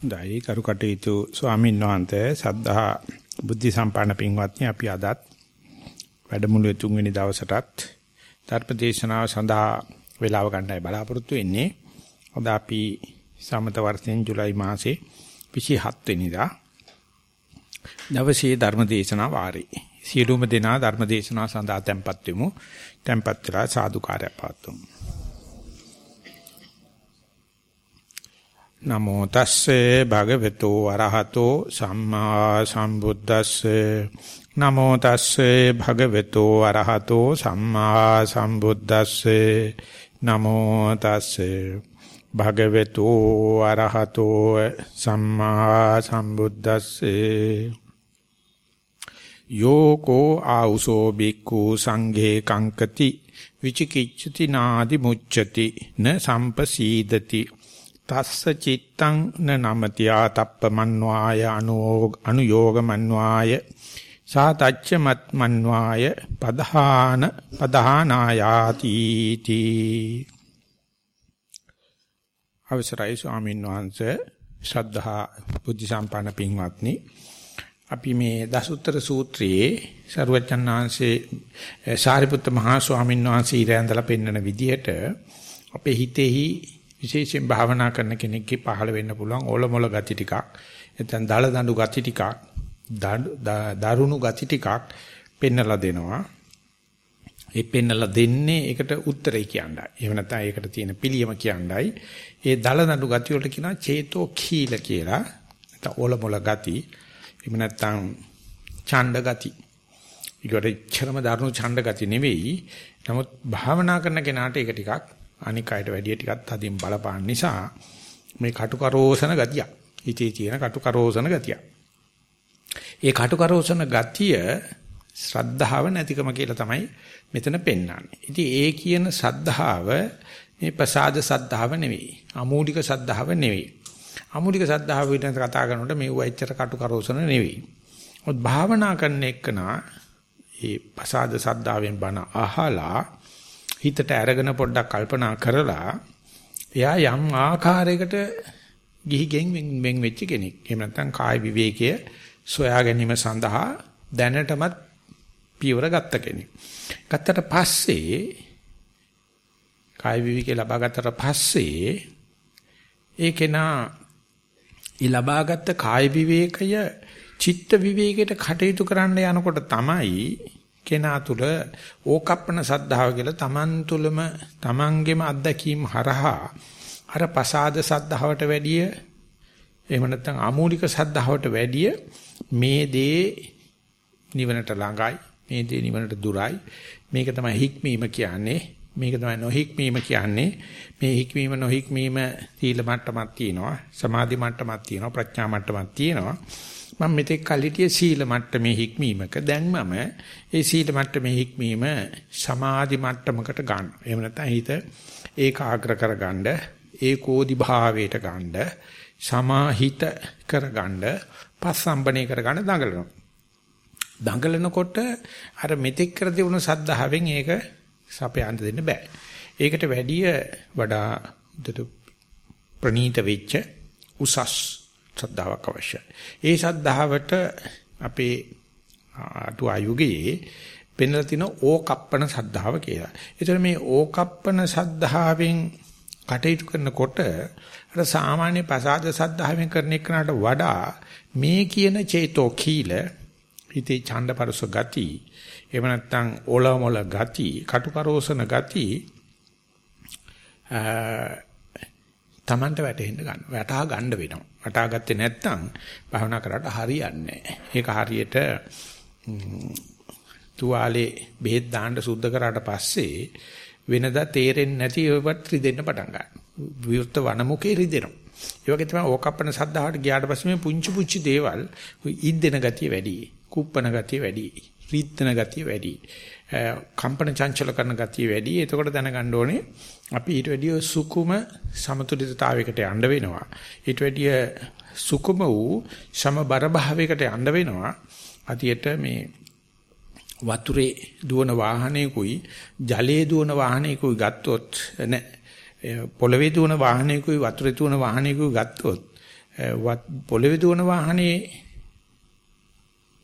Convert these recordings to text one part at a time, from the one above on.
දෛ කරුකටේතු ස්වාමීන් වහන්සේ සද්ධා බුද්ධ සම්පන්න පින්වත්නි අපි අදත් වැඩමුළුවේ තුන්වෙනි දවසටත් ධර්මදේශනාව සඳහා වේලාව ගන්නයි බලාපොරොත්තු වෙන්නේ. අද අපි සමත වර්ෂයෙන් ජූලයි මාසේ 27 වෙනිදා දවසේ ධර්මදේශනා වාරේ. සියලුම දෙනා ධර්මදේශනා සඳහා tempත් වෙමු. tempත් වෙලා සාදුකාරය පාත්තුමු. නමෝ තස්සේ භගවතු වරහතෝ සම්මා සම්බුද්දස්සේ. නමෝ තස්සේ භගවතු වරහතෝ සම්මා සම්බුද්දස්සේ. නමෝ තස්සේ භගවතු වරහතෝ සම්මා සම්බුද්දස්සේ. යෝකෝ ආඋසෝ බික්ඛු සංඝේ කංකති. විචිකිච්ඡති නාදි මුච්ඡති න සම්පසීදති. තස්ස චිත්තං න නමති ආතප්ප මන්වාය අනුയോഗ මන්වාය සාතච්ච මත් මන්වාය පදහාන පදහානායාති තී. අවසරයි ස්වාමීන් වහන්සේ ශ්‍රද්ධා බුද්ධ සම්පන්න පින්වත්නි. අපි මේ දසුත්තර සූත්‍රයේ සරුවචන් වහන්සේ සාරිපුත්ත මහා ස්වාමීන් වහන්සේ ඉරැඳලා පෙන්වන විදිහට අපේ හිතෙහි විශේෂයෙන් භාවනා කරන කෙනෙක්ගේ පහළ වෙන්න පුළුවන්. ඕලොමොල ගති ටිකක්. නැත්නම් දල දඬු ගති ටිකක්. දරුණු ගති ටිකක් පෙන්නලා දෙනවා. ඒ පෙන්නලා දෙන්නේ ඒකට උත්තරේ කියන්නයි. එහෙම නැත්නම් ඒකට තියෙන පිළියම කියන්නයි. ඒ දල දඬු ගති වලට කියනවා චේතෝ khīල කියලා. නැත්නම් ඕලොමොල ගති. එහෙම නැත්නම් ඡණ්ඩ ගති. ඒකට චරම දරුණු ඡණ්ඩ ගති නෙවෙයි. නමුත් භාවනා කරන කෙනාට ඒක ටිකක් අනික් අයට වැඩිය ටිකක් තදින් බලපාන නිසා මේ කටුකරෝසන ගතිය. හිතේ තියෙන කටුකරෝසන ගතිය. ඒ කටුකරෝසන ගතිය ශ්‍රද්ධාව නැතිකම කියලා තමයි මෙතන පෙන්වන්නේ. ඉතින් ඒ කියන ශ්‍රද්ධාව මේ ප්‍රසාද ශ්‍රද්ධාව නෙවෙයි. අමූලික ශ්‍රද්ධාව නෙවෙයි. අමූලික ශ්‍රද්ධාව විතර කතා කරනකොට මේව ඇත්තට කටුකරෝසන නෙවෙයි. මොකද භාවනා කරන එක්කනා ඒ ප්‍රසාද ශ්‍රද්ධාවෙන් බණ අහලා හිතට අරගෙන පොඩ්ඩක් කල්පනා කරලා එයා යම් ආකාරයකට ගිහිගෙන් වෙන් වෙච්ච කෙනෙක්. එහෙම නැත්නම් කාය විවේකයේ සොයා ගැනීම සඳහා දැනටමත් පියවර ගත්ත කෙනෙක්. ගත්තට පස්සේ කාය විවේකේ ලබා ගත්තට පස්සේ ඒකේනා ඊ ලබාගත් කාය විවේකය චිත්ත විවේකයට කටයුතු කරන්න යනකොට තමයි කෙනා තුල ඕකප්පන සද්ධාව කියලා Taman තුලම Tamanගෙම අත්දැකීම් හරහා අර පසාද සද්ධාවට වැඩිය එහෙම නැත්නම් ආමූලික සද්ධාවට වැඩිය මේ දේ නිවනට ළඟයි මේ දේ නිවනට දුරයි. මේක තමයි හික්මීම කියන්නේ. මේක තමයි නොහික්මීම කියන්නේ. මේ හික්මීම නොහික්මීම සීල මට්ටමක් තියෙනවා සමාධි මට්ටමක් තියෙනවා ප්‍රඥා මට්ටමක් තියෙනවා. මම මෙතෙක් කල් හිටියේ සීල මට්ටමේ හික්මීමක දැන් මම ඒ සීල මට්ටමේ හික්මීම සමාධි මට්ටමකට ගන්න. එහෙම නැත්නම් හිත ඒකාග්‍ර කරගන්න, ඒකෝදි භාවයට ගන්න, සමාහිත කරගන්න, පස්සම්බනේ කරගන්න දඟලනවා. දඟලනකොට අර මෙතෙක් කර තිබුණු සද්ධාවෙන් ඒක සපයන්න දෙන්න බෑ. ඒකට වැඩිය වඩා ප්‍රනීත වෙච්ච උසස් ශ්‍රද්ධාවක් අවශ්‍යයි. ඒ ශ්‍රද්ධාවට අපේ අතු ආයුගයේ පෙන්ලා තින ඕකප්පන ශ්‍රද්ධාව කියලා. ඒතර මේ ඕකප්පන ශ්‍රද්ධාවෙන් කටයුතු කරනකොට අර සාමාන්‍ය ප්‍රසාද ශ්‍රද්ධාවෙන් කරන එකනට වඩා මේ කියන චේතෝ කීල හිතේ ඡන්දපරස ගති එහෙම නැත්නම් ඕලමොල ගති කටුකරෝසන ගති Tamanට වැටෙන්න ගන්න. වැටහා ගන්න වෙනවා. වටහා ගත්තේ නැත්නම් භවනා කරාට හරියන්නේ නැහැ. ඒක හරියට තුවාලේ බෙහෙත් දාන්න සුද්ධ කරාට පස්සේ වෙනදා තේරෙන්නේ නැති ඒවත් රිදෙන්න පටන් ගන්නවා. විවෘත වනමුකේ රිදෙනවා. ඒ වගේ තමයි ඕකප්පන සද්ධාවට ගියාට පස්සේ මේ පුංචි පුංචි දේවල් ඉද්දෙන ගතිය වැඩි. කුප්පන ගතිය වැඩි. රිද්දන ගතිය වැඩි. කම්පන චංචල කරන ගතිය වැඩි. එතකොට දැනගන්න ඕනේ අපි ඊට වැඩිය සුකුම සමතුලිතතාවයකට යන්න වෙනවා. ඊට වැඩිය සුකුම වූ සමබර භාවයකට යන්න වෙනවා. අතියට මේ වතුරේ දුවන වාහනයකුයි ජලයේ දුවන වාහනයකුයි ගත්තොත් නෑ පොළවේ දුවන වාහනයකුයි වතුරේ දුවන වාහනයකුයි ගත්තොත් පොළවේ දුවන වාහනේ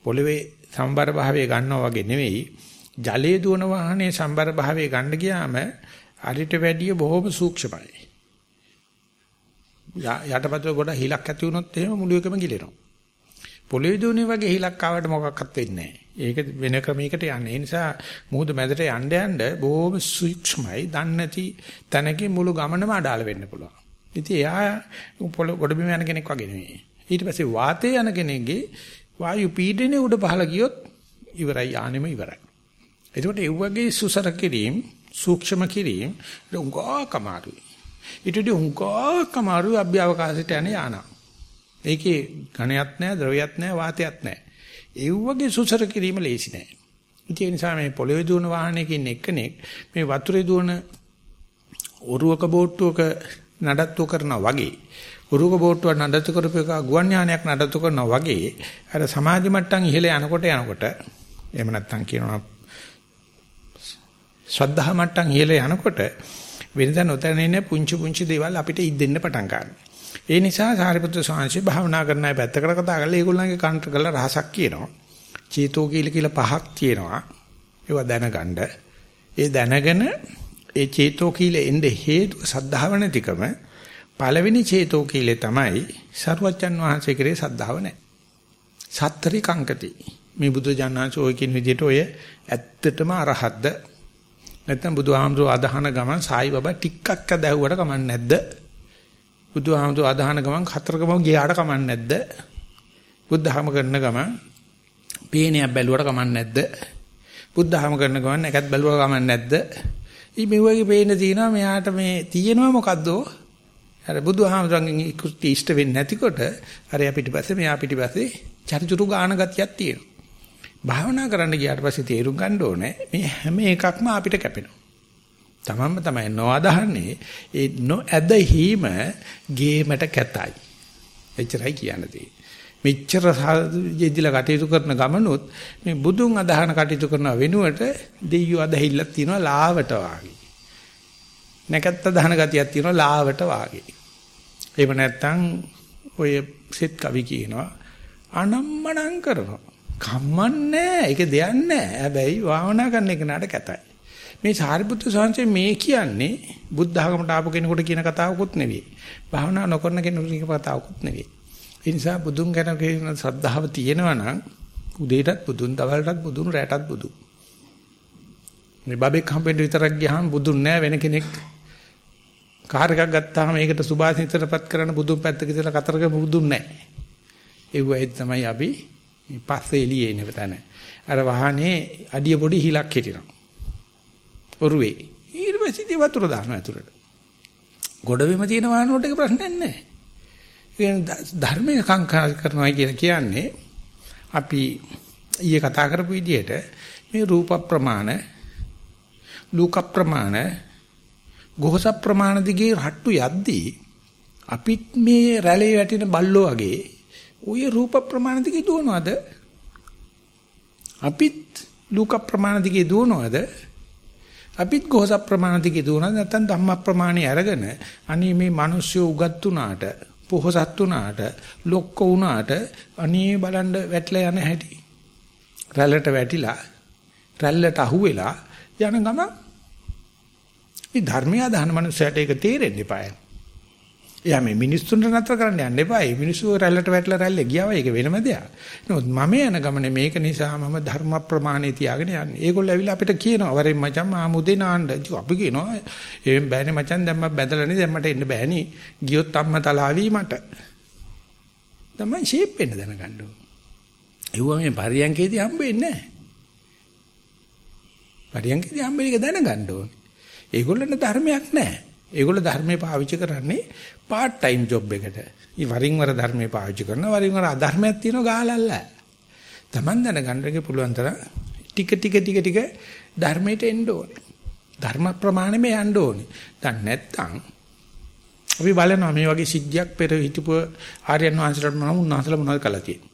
පොළවේ සම්බර භාවයේ ගන්නවා වගේ නෙවෙයි ජලයේ දුවන වාහනේ සම්බර භාවයේ ගන්න ගියාම අරිට වැඩිය බොහොම සූක්ෂමයි. යටපතල ගොඩ හිලක් ඇති වුණොත් එහෙම මුළු එකම ගිලෙනවා. පොළවේ දුවනේ වගේ හිලක් ආවට මොකක්වත් වෙන්නේ නැහැ. ඒක වෙන ක්‍රමයකට යන්නේ. ඒ නිසා මුහුද මැදට යන්න යන්න බොහොම සූක්ෂමයි. දන්නේ නැති තැනකින් මුළු ගමනම අඩාල වෙන්න පුළුවන්. ඉතින් එයා පොළ ගොඩබිම යන කෙනෙක් වගේ නෙවෙයි. ඊට පස්සේ වාතයේ යන කෙනෙක්ගේ වායු පීඩනය උඩ පහළ ගියොත් ඉවරයි යානෙම ඉවරයි. එතකොට ඒ වගේ සුසර කිරීම, සූක්ෂම කිරීම උංගා කමාරුයි. ඊටදී උංගා කමාරුයි අභ්‍යවකාශයට යන යානා. ඒකේ ඝණයක් නැහැ, ද්‍රවයක් නැහැ, වාතයක් නැහැ. ඒ වගේ සුසර කිරීම ලේසි නෑ. ඒ නිසා මේ පොළවේ දුවන වාහනයකින් එක්කෙනෙක් මේ වතුරේ දුවන ඔරුවක බෝට්ටුවක නඩත්තු කරනවා වගේ උරුක බෝට්ටුවක් නඩත්තු කරපු එක ගුවන් යානයක් නඩත්තු කරනවා වගේ අර සමාධි මට්ටම් ඉහළ යනකොට යනකොට එහෙම නැත්නම් කියනවා ශ්‍රද්ධා මට්ටම් ඉහළ යනකොට වෙනදා නොතැනෙන පුංචි පුංචි දේවල් අපිට ඉදෙන්න පටන් ගන්නවා. ඒ නිසා සාරිපුත්‍ර ස්වාමීන් භාවනා කරන අය පැත්තකට කතා කරලා ඒගොල්ලන්ගේ කන්ට්‍ර කරලා රහසක් කියනවා. චේතෝ කීල කියලා පහක් තියෙනවා. ඒවා දැනගන්න. ඒ දැනගෙන ඒ චේතෝ කීල එnde හේතුව සද්ධාව නැතිකම පළවෙනි චේතෝ කීලේ තමයි සරුවච්චන් වහන්සේ කරේ සද්ධාව නැහැ. සත්තරි කංකති. මේ බුදු ජානනාංශ ඔය කියන විදිහට ඔය ඇත්තටම අරහත්ද නැත්නම් බුදුහාමුදුරුවෝ අදහන ගමන් සායි බබා ටිකක් අදහුවට කමන්නේ නැද්ද? බුදුහාමුදුරුවෝ අදහන ගමන් හතරකම ගියාට කමන්නේ නැද්ද? බුද්ධහම කරන ගමන් පේනයක් බැලුවට කමන්නේ නැද්ද? බුද්ධහම කරන ගමන් නැකත් බැලුවා කමන්නේ නැද්ද? ඊ මෙවගේ පේන තියෙනවා මෙයාට මේ තියෙනවා මොකද්ද? අර බුදුහාමුදුරන්ගෙන් ඉක්ුටි ඉෂ්ට වෙන්නේ නැතිකොට අර යා පිටිපස්සේ මෙයා පිටිපස්සේ චරිචුරු ගාන ගතියක් තියෙනවා. භාවනා කරන්න ගියාට පස්සේ තේරුම් ගන්න ඕනේ මේ හැම එකක්ම අපිට කැපෙනවා. තමන්ම තමයි නොඅදහන්නේ ඒ නොඇදහිම ගේමට කැතයි. එච්චරයි කියන්න තියෙන්නේ. මෙච්චර ජීදිලා කටයුතු කරන ගමනොත් මේ බුදුන් අදහන කටයුතු කරන වෙනුවට දෙයියෝ අදහිල්ලක් තියනවා ලාවට වාගේ. නැකත්ත දහන ගතියක් තියෙනවා ලාවට වාගේ. එහෙම නැත්නම් ඔය සෙත් කවි කියනවා අනම්මනම් කරනවා. කම්මන්නේ ඒක දෙයක් නැහැ. හැබැයි භාවනා කරන එක නඩ කැතයි. මේ සාරිපුත්‍ර සංසය මේ කියන්නේ බුද්ධ ආගමට ආපු කෙනෙකුට කියන කතාවකුත් නෙවෙයි. භාවනා නොකරන කෙනෙකුට කියන කතාවකුත් නෙවෙයි. ඒ නිසා බුදුන් ගැන කියන ශ්‍රද්ධාව තියෙනවා නම් උදේටත් බුදුන්, දවල්ටත් බුදුන්, රැටත් බුදුන්. මේ බබෙක් හම්බෙන්න විතරක් ගියාම බුදුන් නෑ වෙන කෙනෙක් කාර් එකක් ගත්තාම ඒකට සුභාසිතටපත් කරන බුදුන් පැත්තක ඉඳලා කතරගම බුදුන් නැහැ. ඒ වගේ තමයි අපි පස්සේ එළියේ ඉන්න තැන. අර වහනේ අඩිය පොඩි හිලක් හිටිනවා. ඔරුවේ. ඊට පස්සේ වතුර දානවා ඇතුළට. ගොඩබිම තියෙන වාහන වලට ඒක ප්‍රශ්නයක් නැහැ. ඒ ධර්මයේ කංකා කරනවා කියලා කියන්නේ අපි ඊයේ කතා කරපු විදිහට මේ රූප ප්‍රමාණ ලෝක ප්‍රමාණ ගොහස ප්‍රමාණ දිගේ රට්ටු යද්දී අපිත් මේ රැළේ වැටෙන බල්ලෝ වගේ ওই රූප ප්‍රමාණ දිගේ දුවනවද? අපිත් ලූක ප්‍රමාණ දිගේ දුවනවද? අපිත් ගෝස ප්‍රමාණ දිගේ දුවනවද? නැත්නම් ධම්ම ප්‍රමාණේ අරගෙන අනේ මේ මිනිස්සු උගත් උනාට, පොහසත් උනාට, ලොක්ක උනාට අනේ බලන්න වැටලා යන හැටි. රැල්ලට වැටිලා, රැල්ලට අහුවෙලා යන ගම මේ ධර්මය දහන මනුස්සයට ඒක තේරෙන්න eBay. එයා මේ මිනිස්සුන්ට නතර කරන්න යන්න එපායි. මිනිස්සු රැල්ලට වැටලා රැල්ලේ ගියාම ඒක වෙනම දෙයක්. නමුත් මම යන ගමනේ මේක නිසා මම ධර්ම ප්‍රමාණේ තියාගෙන යන්නේ. ඒගොල්ලෝ ඇවිල්ලා අපිට කියනවා වරෙන් මචං ආමුදේ නාන්න. අපි කියනවා එහෙම බෑනේ මචං දැන් මම බැදලානේ දැන් මට එන්න බෑනේ. ගියොත් අම්මා තලාවි මට. තමයි ෂේප් වෙන්න දැනගන්න ඕනේ. ඒවා මේ පරියන්කේදී හම්බෙන්නේ නැහැ. පරියන්කේදී හම්බෙන්නේ ඒක දැනගන්න ඕනේ. ඒගොල්ලන්ට ධර්මයක් නැහැ. ඒගොල්ලෝ ධර්මේ පාවිච්චි කරන්නේ part time job එකට. ඊ වරින් වර ධර්මේ පාවිච්චි කරනවා වරින් වර අධර්මයක් තියෙනවා ගහලල්ල. Taman දැනගන්නගේ පුළුවන් තරම් ටික ටික ටික ටික ධර්මයට එන්න ඕනේ. ධර්ම ප්‍රමාණෙම යන්න ඕනේ. දැන් නැත්තම් අපි බලනවා මේ වගේ සිද්ධියක් පෙර හිටපු ආර්යයන් වහන්සේලාට මොනවද උන්වහන්සේලා මොනවද කළා තියෙන්නේ.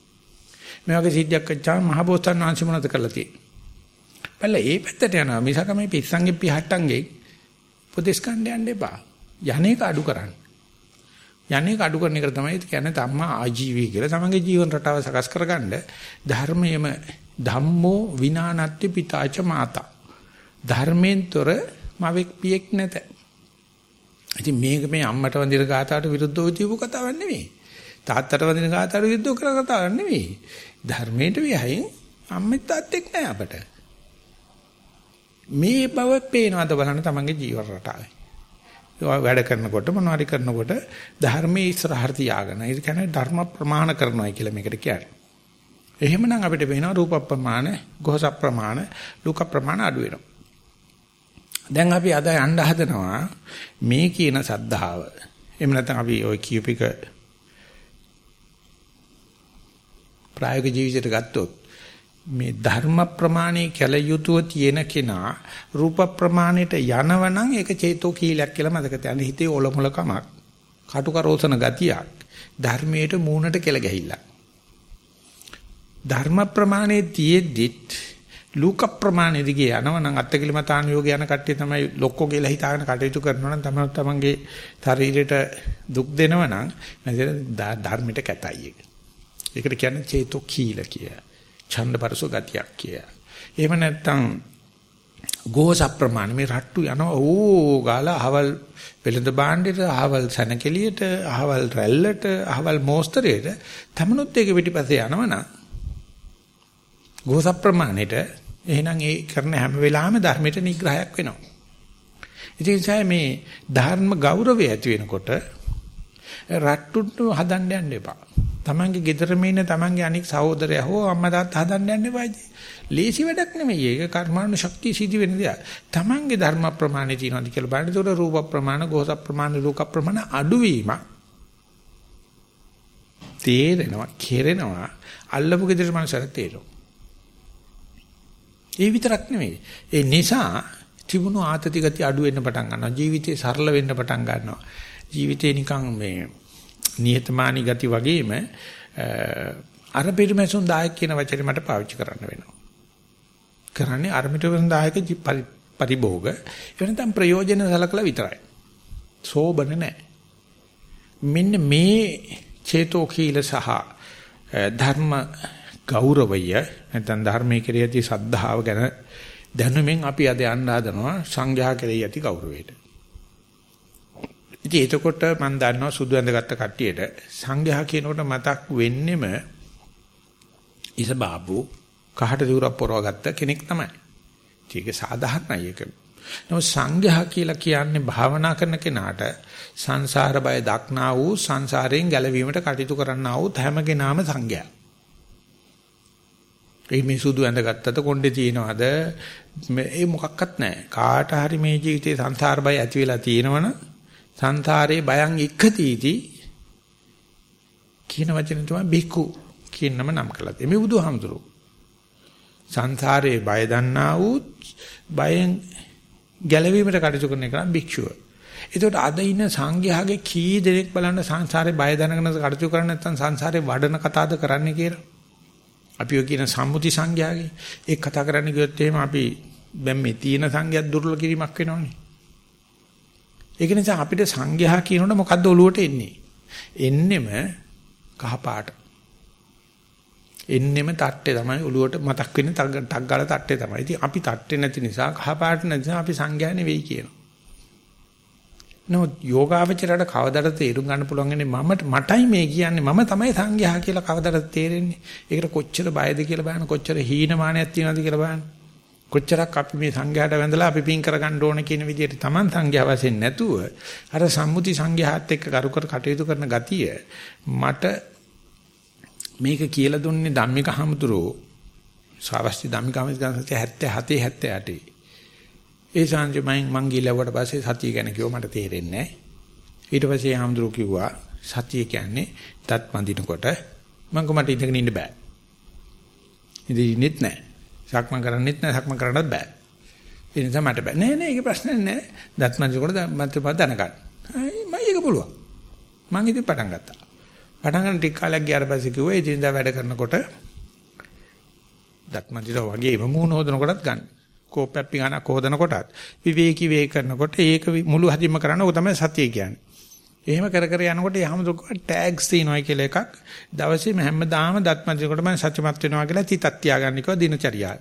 මේ වගේ සිද්ධියක් වෙච්චාම මහබෝසත්න් වහන්සේ මොනවද කළා තියෙන්නේ. බලලා ඒ පැත්තට යනවා මිසක මේ පිස්සන්ගේ පිහට්ටන්ගේ උපදේශ ගන්න යන්න එපා. යන්නේක අඩු කරන්න. යන්නේ අඩු කරන එක තමයි කියන්නේ ධම්මා ආජීවී කියලා. තමන්ගේ ජීවන රටාව සකස් කරගන්න ධර්මයේම ධම්මෝ විනානත්ති පිතාච මාතා. ධර්මෙන්තර මවෙක් පියෙක් නැත. ඉතින් මේක මේ අම්මට වඳින ගාතාවට විරුද්ධව තියපු කතාවක් නෙවෙයි. තාත්තට වඳින ගාතාවට විරුද්ධව කරන කතාවක් නෙවෙයි. ධර්මයට වියහින් අම්මෙත් තාත්තෙක් නෑ අපට. මේ බව පේනවාද බලන්න තමන්ගේ ජීවන රටාවේ. වැඩ කරනකොට මොනවාරි කරනකොට ධර්මයේ ඉස්සරහට තියාගෙන ඒ කියන්නේ ධර්ම ප්‍රමාණ කරනවා කියලා මේකට කියන්නේ. එහෙමනම් අපිට වෙනවා රූප ප්‍රමාණ, ගෝස ප්‍රමාණ, ලෝක ප්‍රමාණ අඩු වෙනවා. දැන් අපි අද යන්න හදනවා මේ කියන සද්ධාව. එහෙම නැත්නම් අපි ওই කියූපික ප්‍රායෝගික ජීවිතයට ගත්තොත් මේ ධර්ම ප්‍රමාණය කැල යුතුව තියෙන කෙනා රූප ප්‍රමාණයට යනවනම් ඒක චේතෝ කීලයක් කියලා මතක තියාගන්න හිතේ ඔලොමල කමක් කටුකරෝසන ගතියක් ධර්මයට මූණට කෙල ගැහිලා ධර්ම ප්‍රමාණයේ තියෙද්දිත් ලෝක ප්‍රමාණය දිගේ යනවනම් අත්කිලමතාන යෝග යන කට්ටිය තමයි ලොක්කෝ කියලා හිතාගෙන කටයුතු කරනවා නම් තමයි තමන්ගේ ශරීරයට දුක් දෙනවනම් මම ධර්මයට කැතයි ඒක. ඒකට කියන්නේ චේතෝ කීල කියලා. ඡන්දපරස ගතියක් කිය. එහෙම නැත්නම් ගෝස ප්‍රමාණ මේ රට්ටු යනවා ඕ ගාලා අහවල් වෙළඳ භාණ්ඩෙට අහවල් සනකෙලියට අහවල් රැල්ලට අහවල් මෝස්තරයට තමනුත් ඒක පිටිපස්සේ යනවනම් ගෝස ප්‍රමාණයට එහෙනම් ඒ කරන හැම වෙලාවෙම ධර්මයට නිග්‍රහයක් වෙනවා. ඉතින් මේ ධර්ම ගෞරවය ඇති වෙනකොට රට්ටුට හදන්න යන්න එපා. තමන්ගේ ගෙදරම ඉන්න තමන්ගේ අනික් සහෝදරයා හෝ අම්මා තාත්තා හදන්න යන්න එපා. ලේසි වැඩක් නෙමෙයි. ඒක කර්මානු ශක්තිය සිදි වෙන දෙයක්. තමන්ගේ ධර්ම ප්‍රමාණය තියෙනවාද කියලා බලන්න. ඒතකොට රූප ප්‍රමාණ, ගෝස ප්‍රමාණ, ලෝක ප්‍රමාණ අඩුවීම තේරෙනවා, කෙරෙනවා. අල්ලපු ගෙදර මනසට තේරෙනවා. ඒ විතරක් නෙමෙයි. ඒ නිසා තිබුණු ආතති ගති අඩු වෙන්න පටන් ගන්නවා. ජීවිතේ සරල වෙන්න පටන් ගන්නවා. ජීවිතේ නිකන් මේ නිහතමානී ගති වගේම අර පිරිමැසුන් දායක කියන වචනේ මට පාවිච්චි කරන්න වෙනවා. කරන්නේ අර පිරිමැසුන් දායක පරිභෝග එවනතම් ප්‍රයෝජන සලකලා විතරයි. සෝබන නැහැ. මෙන්න මේ චේතෝ කීල සහ ධර්ම ගෞරවය නැත්නම් ධර්මයේ කෙරෙහි සද්ධාව ගැන දැනුමින් අපි අද යන්න හදනවා සංඝයා කෙරෙහි ඇති ගෞරවයට. ඉතින් එතකොට මම දන්නවා සුදු ඇඳගත්ත කට්ටියට සංඝයා කියනකොට මතක් වෙන්නෙම ඉස බාබු කහට දිවුරක් පොරවගත්ත කෙනෙක් තමයි. ඒක සාධාරණයි ඒක. නමුත් සංඝයා කියලා කියන්නේ භාවනා කරන කෙනාට සංසාර බය දක්නා වූ සංසාරයෙන් ගැලවීමට කටයුතු කරන්නා වූ හැම කෙනාම සංඝයා. ඒ මේ සුදු ඇඳගත්තද කොණ්ඩේ තියනවාද මේ මොකක්වත් නැහැ. කාට හරි මේ ජීවිතේ සංසාර බය ඇති වෙලා තියෙනවනේ සංසාරේ බයං ඉක්ඛතිති කියන වචනේ තමයි බික්කු කියන නම නම් කළා. එමේ බුදුහාමුදුරුවෝ. සංසාරේ බය දන්නා වූ බයෙන් ගැලවීමට කටයුතු කරන එක නම් භික්ෂුව. ඒකට අද ඉන්න සංඝයාගේ කී දෙනෙක් බලන්න සංසාරේ බය දැනගෙන කටයුතු කරන්නේ නැත්නම් සංසාරේ වඩන කතාවද කරන්නේ කියලා. අපි ඔය කියන සම්මුති සංඝයාගේ ඒක කතා කරන්න ගියොත් එහෙම අපි දැන් මේ තියෙන සංඝයාත් දුර්වල කිරීමක් වෙනවනේ. ඒක නිසා අපිට සංඝයා කියනකොට මොකද්ද ඔලුවට එන්නේ? එන්නෙම කහපාට. එන්නෙම තට්ටේ තමයි ඔලුවට මතක් වෙන්නේ ටක් ගාලා තට්ටේ තමයි. ඉතින් අපි තට්ටේ නැති නිසා කහපාට නැති නිසා අපි සංඝයා නෙවෙයි කියනවා. නමුත් යෝගාවචරයට කවදාද තේරුම් ගන්න පුළුවන් ඉන්නේ මම මටයි මේ කියන්නේ මම තමයි සංඝයා කියලා කවදාද තේරෙන්නේ. ඒකට කොච්චර බයද කියලා බලන්න කොච්චර හීනමානයක් තියනවද කියලා බලන්න. කොච්චරක් අපි මේ සංඝයාට වැඳලා අපි පින් කරගන්න ඕන කියන විදිහට Taman සංඝයා වශයෙන් නැතුව අර සම්මුති සංඝයාත් එක්ක කරු කර කටයුතු කරන ගතිය මට මේක කියලා දුන්නේ ධම්මික හමුදුරෝ. සාවස්ති ධම්මික හමුදුරෝ 77 78 ඒ සංජය මං මං ගිලවට පස්සේ සතිය ගැන කිව්ව මට තේරෙන්නේ නැහැ. ඊට පස්සේ හමුදුරෝ කිව්වා සතිය කියන්නේ තත් මන්දිනකොට මං කොමට ඉඳගෙන ඉන්න බෑ. ඉතින් ඉන්නෙත් නැහැ. සක්මන් කරන්නෙත් නෑ සක්මන් කරන්නත් බෑ. ඒ නිසා මට බෑ. නෑ නෑ ඒක ප්‍රශ්නේ නෑ. දත්මන්ජකොට මට පද දැනගන්න. මම ඒක පුළුවන්. මම ඉතින් පටන් ගත්තා. පටන් ගන්න ටික කාලයක් ගියාට පස්සේ කිව්වා ඉතින් දා වැඩ කරනකොට දත්මන්ජිට වගේම මූණ හොදනකොටත් ගන්න. කෝපයක් පිඟානක් හොදනකොටත් විවේකී වේ කරනකොට ඒක මුළු හදින්ම කරන්න ඕක තමයි සතිය කියන්නේ. එහෙම කර කර යනකොට යහමතුක ටැග්ස් තියනවා කියලා එකක් දවසේ හැමදාම දත්මදිනකොට මම සත්‍යමත් වෙනවා කියලා තිතක් තියාගන්න කිව්වා දිනචරියාව.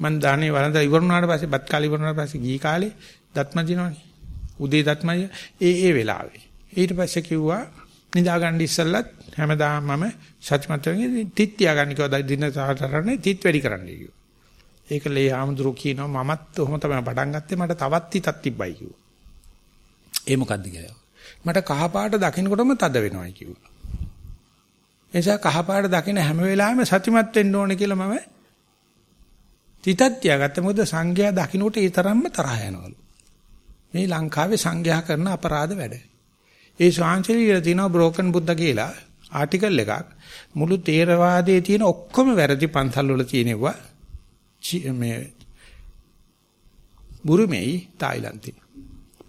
මම දානේ වරන්ද ඉවරුනාට පස්සේ බත් කාලේ ඉවරුනාට පස්සේ ගිහි කාලේ දත්මදිනවනේ. උදේ දත්මය ඒ ඒ වෙලාවේ. ඊට පස්සේ කිව්වා නිදා ගන්න ඉස්සෙල්ලත් හැමදාම මම සත්‍යමත් වෙන්නේ තිත් තියාගන්න කිව්වා දින සාතරනේ තිත් වැඩි කරන්න කිව්වා. ඒක ලේ ආමඳුරු කියනවා මමත් ඔහොම තමයි පටන් ගත්තේ මට තවත් තිතක් තිබ්බයි කිව්වා. ඒ මොකද්ද කියලා. මට කහපාට දකින්නකොටම තද වෙනවයි කිව්වා. එනිසා කහපාට දකින හැම වෙලාවෙම සතිමත් වෙන්න ඕනේ කියලා මම තිතක් තියාගත්තා. මොකද සංඝයා දකින්නකොට ඒ තරම්ම තරහ යනවලු. මේ ලංකාවේ සංඝයා කරන අපරාධ වැඩ. ඒ ශාන්තිලියලා තියෙනවා බ්‍රෝකන් බුද්ධ කියලා ආටිකල් එකක්. මුළු තේරවාදයේ තියෙන ඔක්කොම වැරදි පන්සල් වල තියෙනවා. මේ බුරුමේයි තායිලන්තේ.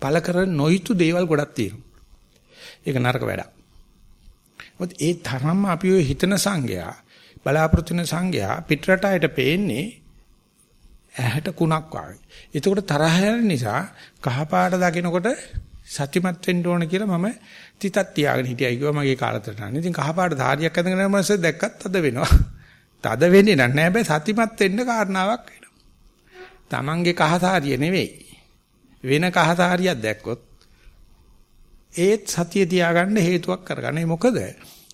පළ කරන නොයිතු දේවල් ගොඩක් තියෙනවා. ඒක නරක වැඩක්. මොකද ඒ තරම්ම අපි ඔය හිතන සංගයා බලාපොරොත්තු වෙන සංගයා පිටරටයට පේන්නේ ඇහැට කුණක් වගේ. එතකොට තරහ යන නිසා කහපාට දකිනකොට සත්‍යමත් වෙන්න ඕන කියලා මම තිතක් තියාගෙන හිටියයි කිව්වා මගේ කාලතරණ. ඉතින් කහපාට ධාරියක් අඳගෙන යන මනස දැක්කත් තද වෙනවා. තද වෙන්නේ නැහැ. හැබැයි සත්‍යමත් වෙන්න කාරණාවක් වෙනවා. Tamange කහසාරිය නෙවෙයි. වෙන කහසාරියක් දැක්කොත් ඒත් සතිය තියාගන්න හේතුවක් කරගන්න. මොකද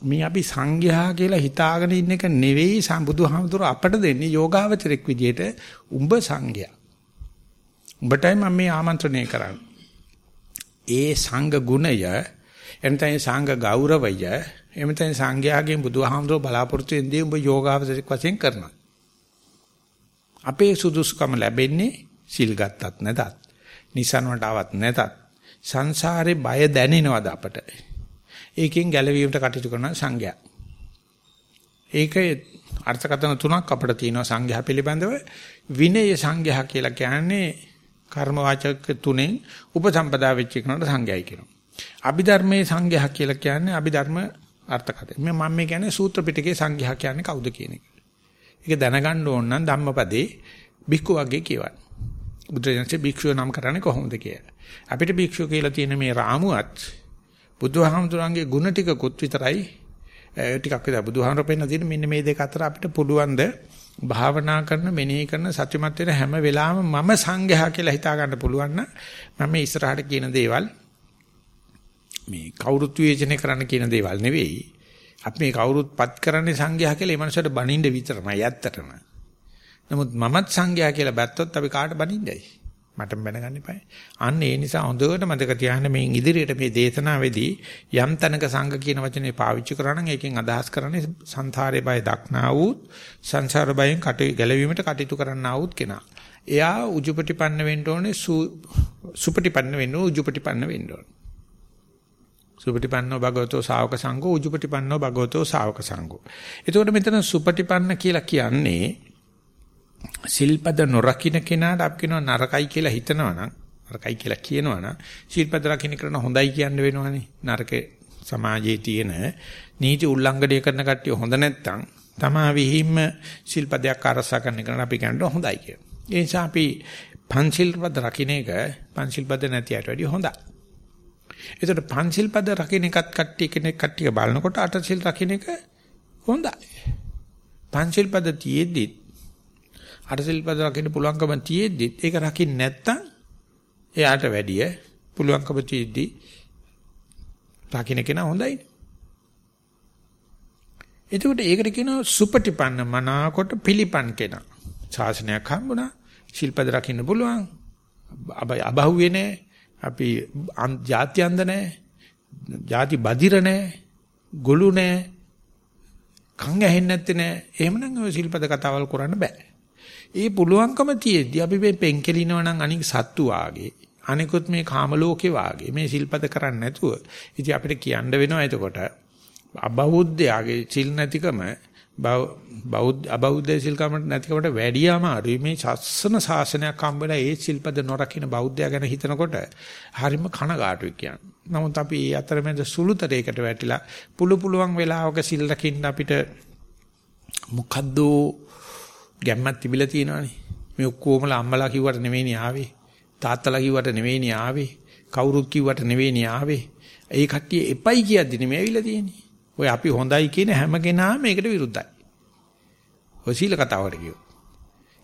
මේ අපි සංඝයා කියලා හිතාගෙන ඉන්න එක නෙවෙයි බුදුහාමුදුර අපට දෙන්නේ යෝගාවචරෙක් විදියට උඹ සංඝයා. උඹටයි මම මේ ආමන්ත්‍රණය කරන්නේ. ඒ සංඝ ගුණය එනතේ සංඝ ගෞරවය එමෙතෙන් සංඝයාගෙන් බුදුහාමුදුර බලාපොරොත්තු වෙන්නේ උඹ යෝගාවචරෙක් වශයෙන් කරනවා. අපේ සුදුසුකම ලැබෙන්නේ සිල් ගත්තත් නැතත් නිසන්වට ආවත් නැතත් සංසාරේ බය දැනෙනවද අපට? ඒකෙන් ගැලවීමට කටයුතු කරන සංඝයා. ඒකේ අර්ථකථන තුනක් අපිට තියෙනවා සංඝයා පිළිබඳව. විනය සංඝයා කියලා කියන්නේ කර්ම වාචක තුනෙන් උපසම්පදා වෙච්ච කෙනාට සංඝයයි කියනවා. අභිධර්මයේ සංඝයා කියලා කියන්නේ අභිධර්ම අර්ථකථන. මම මේ කියන්නේ සූත්‍ර පිටකේ සංඝයා කියන්නේ කවුද කියන එක. ඒක දැනගන්න ඕන නම් ධම්මපදේ බික්කු වගේ කියවන්න. බුදුරජාණන්සේ භික්ෂුව නම් කරන්නේ කොහොමද කියලා. අපිට භික්ෂුව කියලා තියෙන මේ රාමුවත් බුදුහාමුදුරන්ගේ ಗುಣ ටිකකුත් විතරයි ටිකක් විතර බුදුහාමර පෙන්න තියෙන මෙන්න මේ දෙක අතර අපිට පුළුවන් ද භාවනා කරන මෙනෙහි කරන සත්‍යමත් වෙන හැම වෙලාවෙම මම සංඝයා කියලා හිතා ගන්න පුළුවන් නම් මම මේ ඉස්සරහට කියන දේවල් මේ කවුරුත් විවේචනය කරන්න කියන දේවල් නෙවෙයි අපි මේ කවුරුත් පත් කරන්නේ සංඝයා කියලා ඒ මනසට බනින්න විතරමයි ඇත්තටම නමුත් මමත් සංඝයා කියලා බැත්තොත් අපි කාට බනින්නයි? මටම බැනගන්න එපා. අන්න ඒ නිසා හොඳට මතක තියාගන්න මේ ඉදිරියට මේ දේශනාවේදී යම් තැනක සංඝ කියන වචනේ පාවිච්චි කරා නම් ඒකෙන් අදහස් කරන්නේ සංසාරේ බය දක්නා වූත් සංසාර බයෙන් කට ගැලවීමට කටයුතු කරන්නා වූත් කෙනා. එයා උජුපටිපන්න වෙන්න ඕනේ සුපටිපන්න වෙන්න උජුපටිපන්න වෙන්න ඕනේ. සුපටිපන්නෝ භගවතෝ ශාවක සංඝෝ උජුපටිපන්නෝ භගවතෝ ශාවක සංඝෝ. එතකොට මෙතන සුපටිපන්න කියලා කියන්නේ සිල්පද නොරකින්න කෙනාට අපි කියනවා නරකයි කියලා හිතනවනම් නරකයි කියලා කියනවනම් සිල්පද රකින්න කරන හොඳයි කියන්න වෙනවනේ නරකේ සමාජයේ තියෙන නීති උල්ලංඝනය කරන කට්ටිය හොඳ නැත්තම් තමා විහිම්ම සිල්පදයක් අරසා කරන කෙනාට අපි කියනවා හොඳයි කියලා. ඒ නිසා අපි පංචිල්පද රකින්න එක පංචිල්පද නැති අයට වැඩිය හොඳයි. ඒතර පංචිල්පද රකින්න එකත් කට්ටිය කෙනෙක් කට්ටිය බලනකොට අටසිල් රකින්න එක හොඳයි. පංචිල්පද තියේදිත් අර සිල්පද රකින්න පුළුවන්කම තියෙද්දි ඒක රකින්න නැත්තම් එයාට වැඩිය පුළුවන්කම තියෙද්දි රකින්න කෙනා හොඳයි. එතකොට ඒකට කියනවා සුපටිපන්න මනාකොට පිළිපන් කෙනා. ශාසනයක් හම්බුණා. ශිල්පද රකින්න පුළුවන්. අබහුවේ නැහැ. අපි ಜಾති අන්ද නැහැ. ಜಾති බදිර නැහැ. ගොළු නැහැ. කන් ඇහෙන්නේ නැත්තේ නැහැ. එහෙමනම් ඔය ශිල්පද කතාවල් කරන්න බෑ. ඒ පුළුවන්කම තියෙද්දි අපි මේ පෙන්කෙලිනව නම් අනික සත්තු වාගේ අනිකුත් මේ කාම ලෝකේ වාගේ මේ සිල්පද කරන්නේ නැතුව ඉතින් අපිට කියන්න වෙනවා එතකොට අබෞද්ධයාගේ සිල් නැතිකම බෞද්ධ අබෞද්ධ සිල්කම නැතිකමට වැඩිය අමාරුයි මේ ශාසන ශාසනයක් හම්බෙලා ඒ සිල්පද නොරකින්න බෞද්ධයා ගැන හිතනකොට හරිම කනගාටුයි කියන්නේ. නමුත් අපි ඒ අතරමැද සුළුතරයකට වැටිලා පුළු පුළුවන් වෙලාවක සිල් රකින්න අපිට මොකද්ද ගැම්මක් තිබිලා තියෙනවානේ. මේ ඔක්කොමලා අම්මලා කිව්වට නෙවෙයිනේ ආවේ. තාත්තලා කිව්වට නෙවෙයිනේ ආවේ. කවුරුත් කිව්වට නෙවෙයිනේ ආවේ. ඒ කට්ටිය එපයි කියද්දි නෙමෙයි ඇවිල්ලා තියෙන්නේ. ඔය අපි හොඳයි කියන හැම කෙනාම මේකට විරුද්ධයි. ඔය සීල කතාවට කියෝ.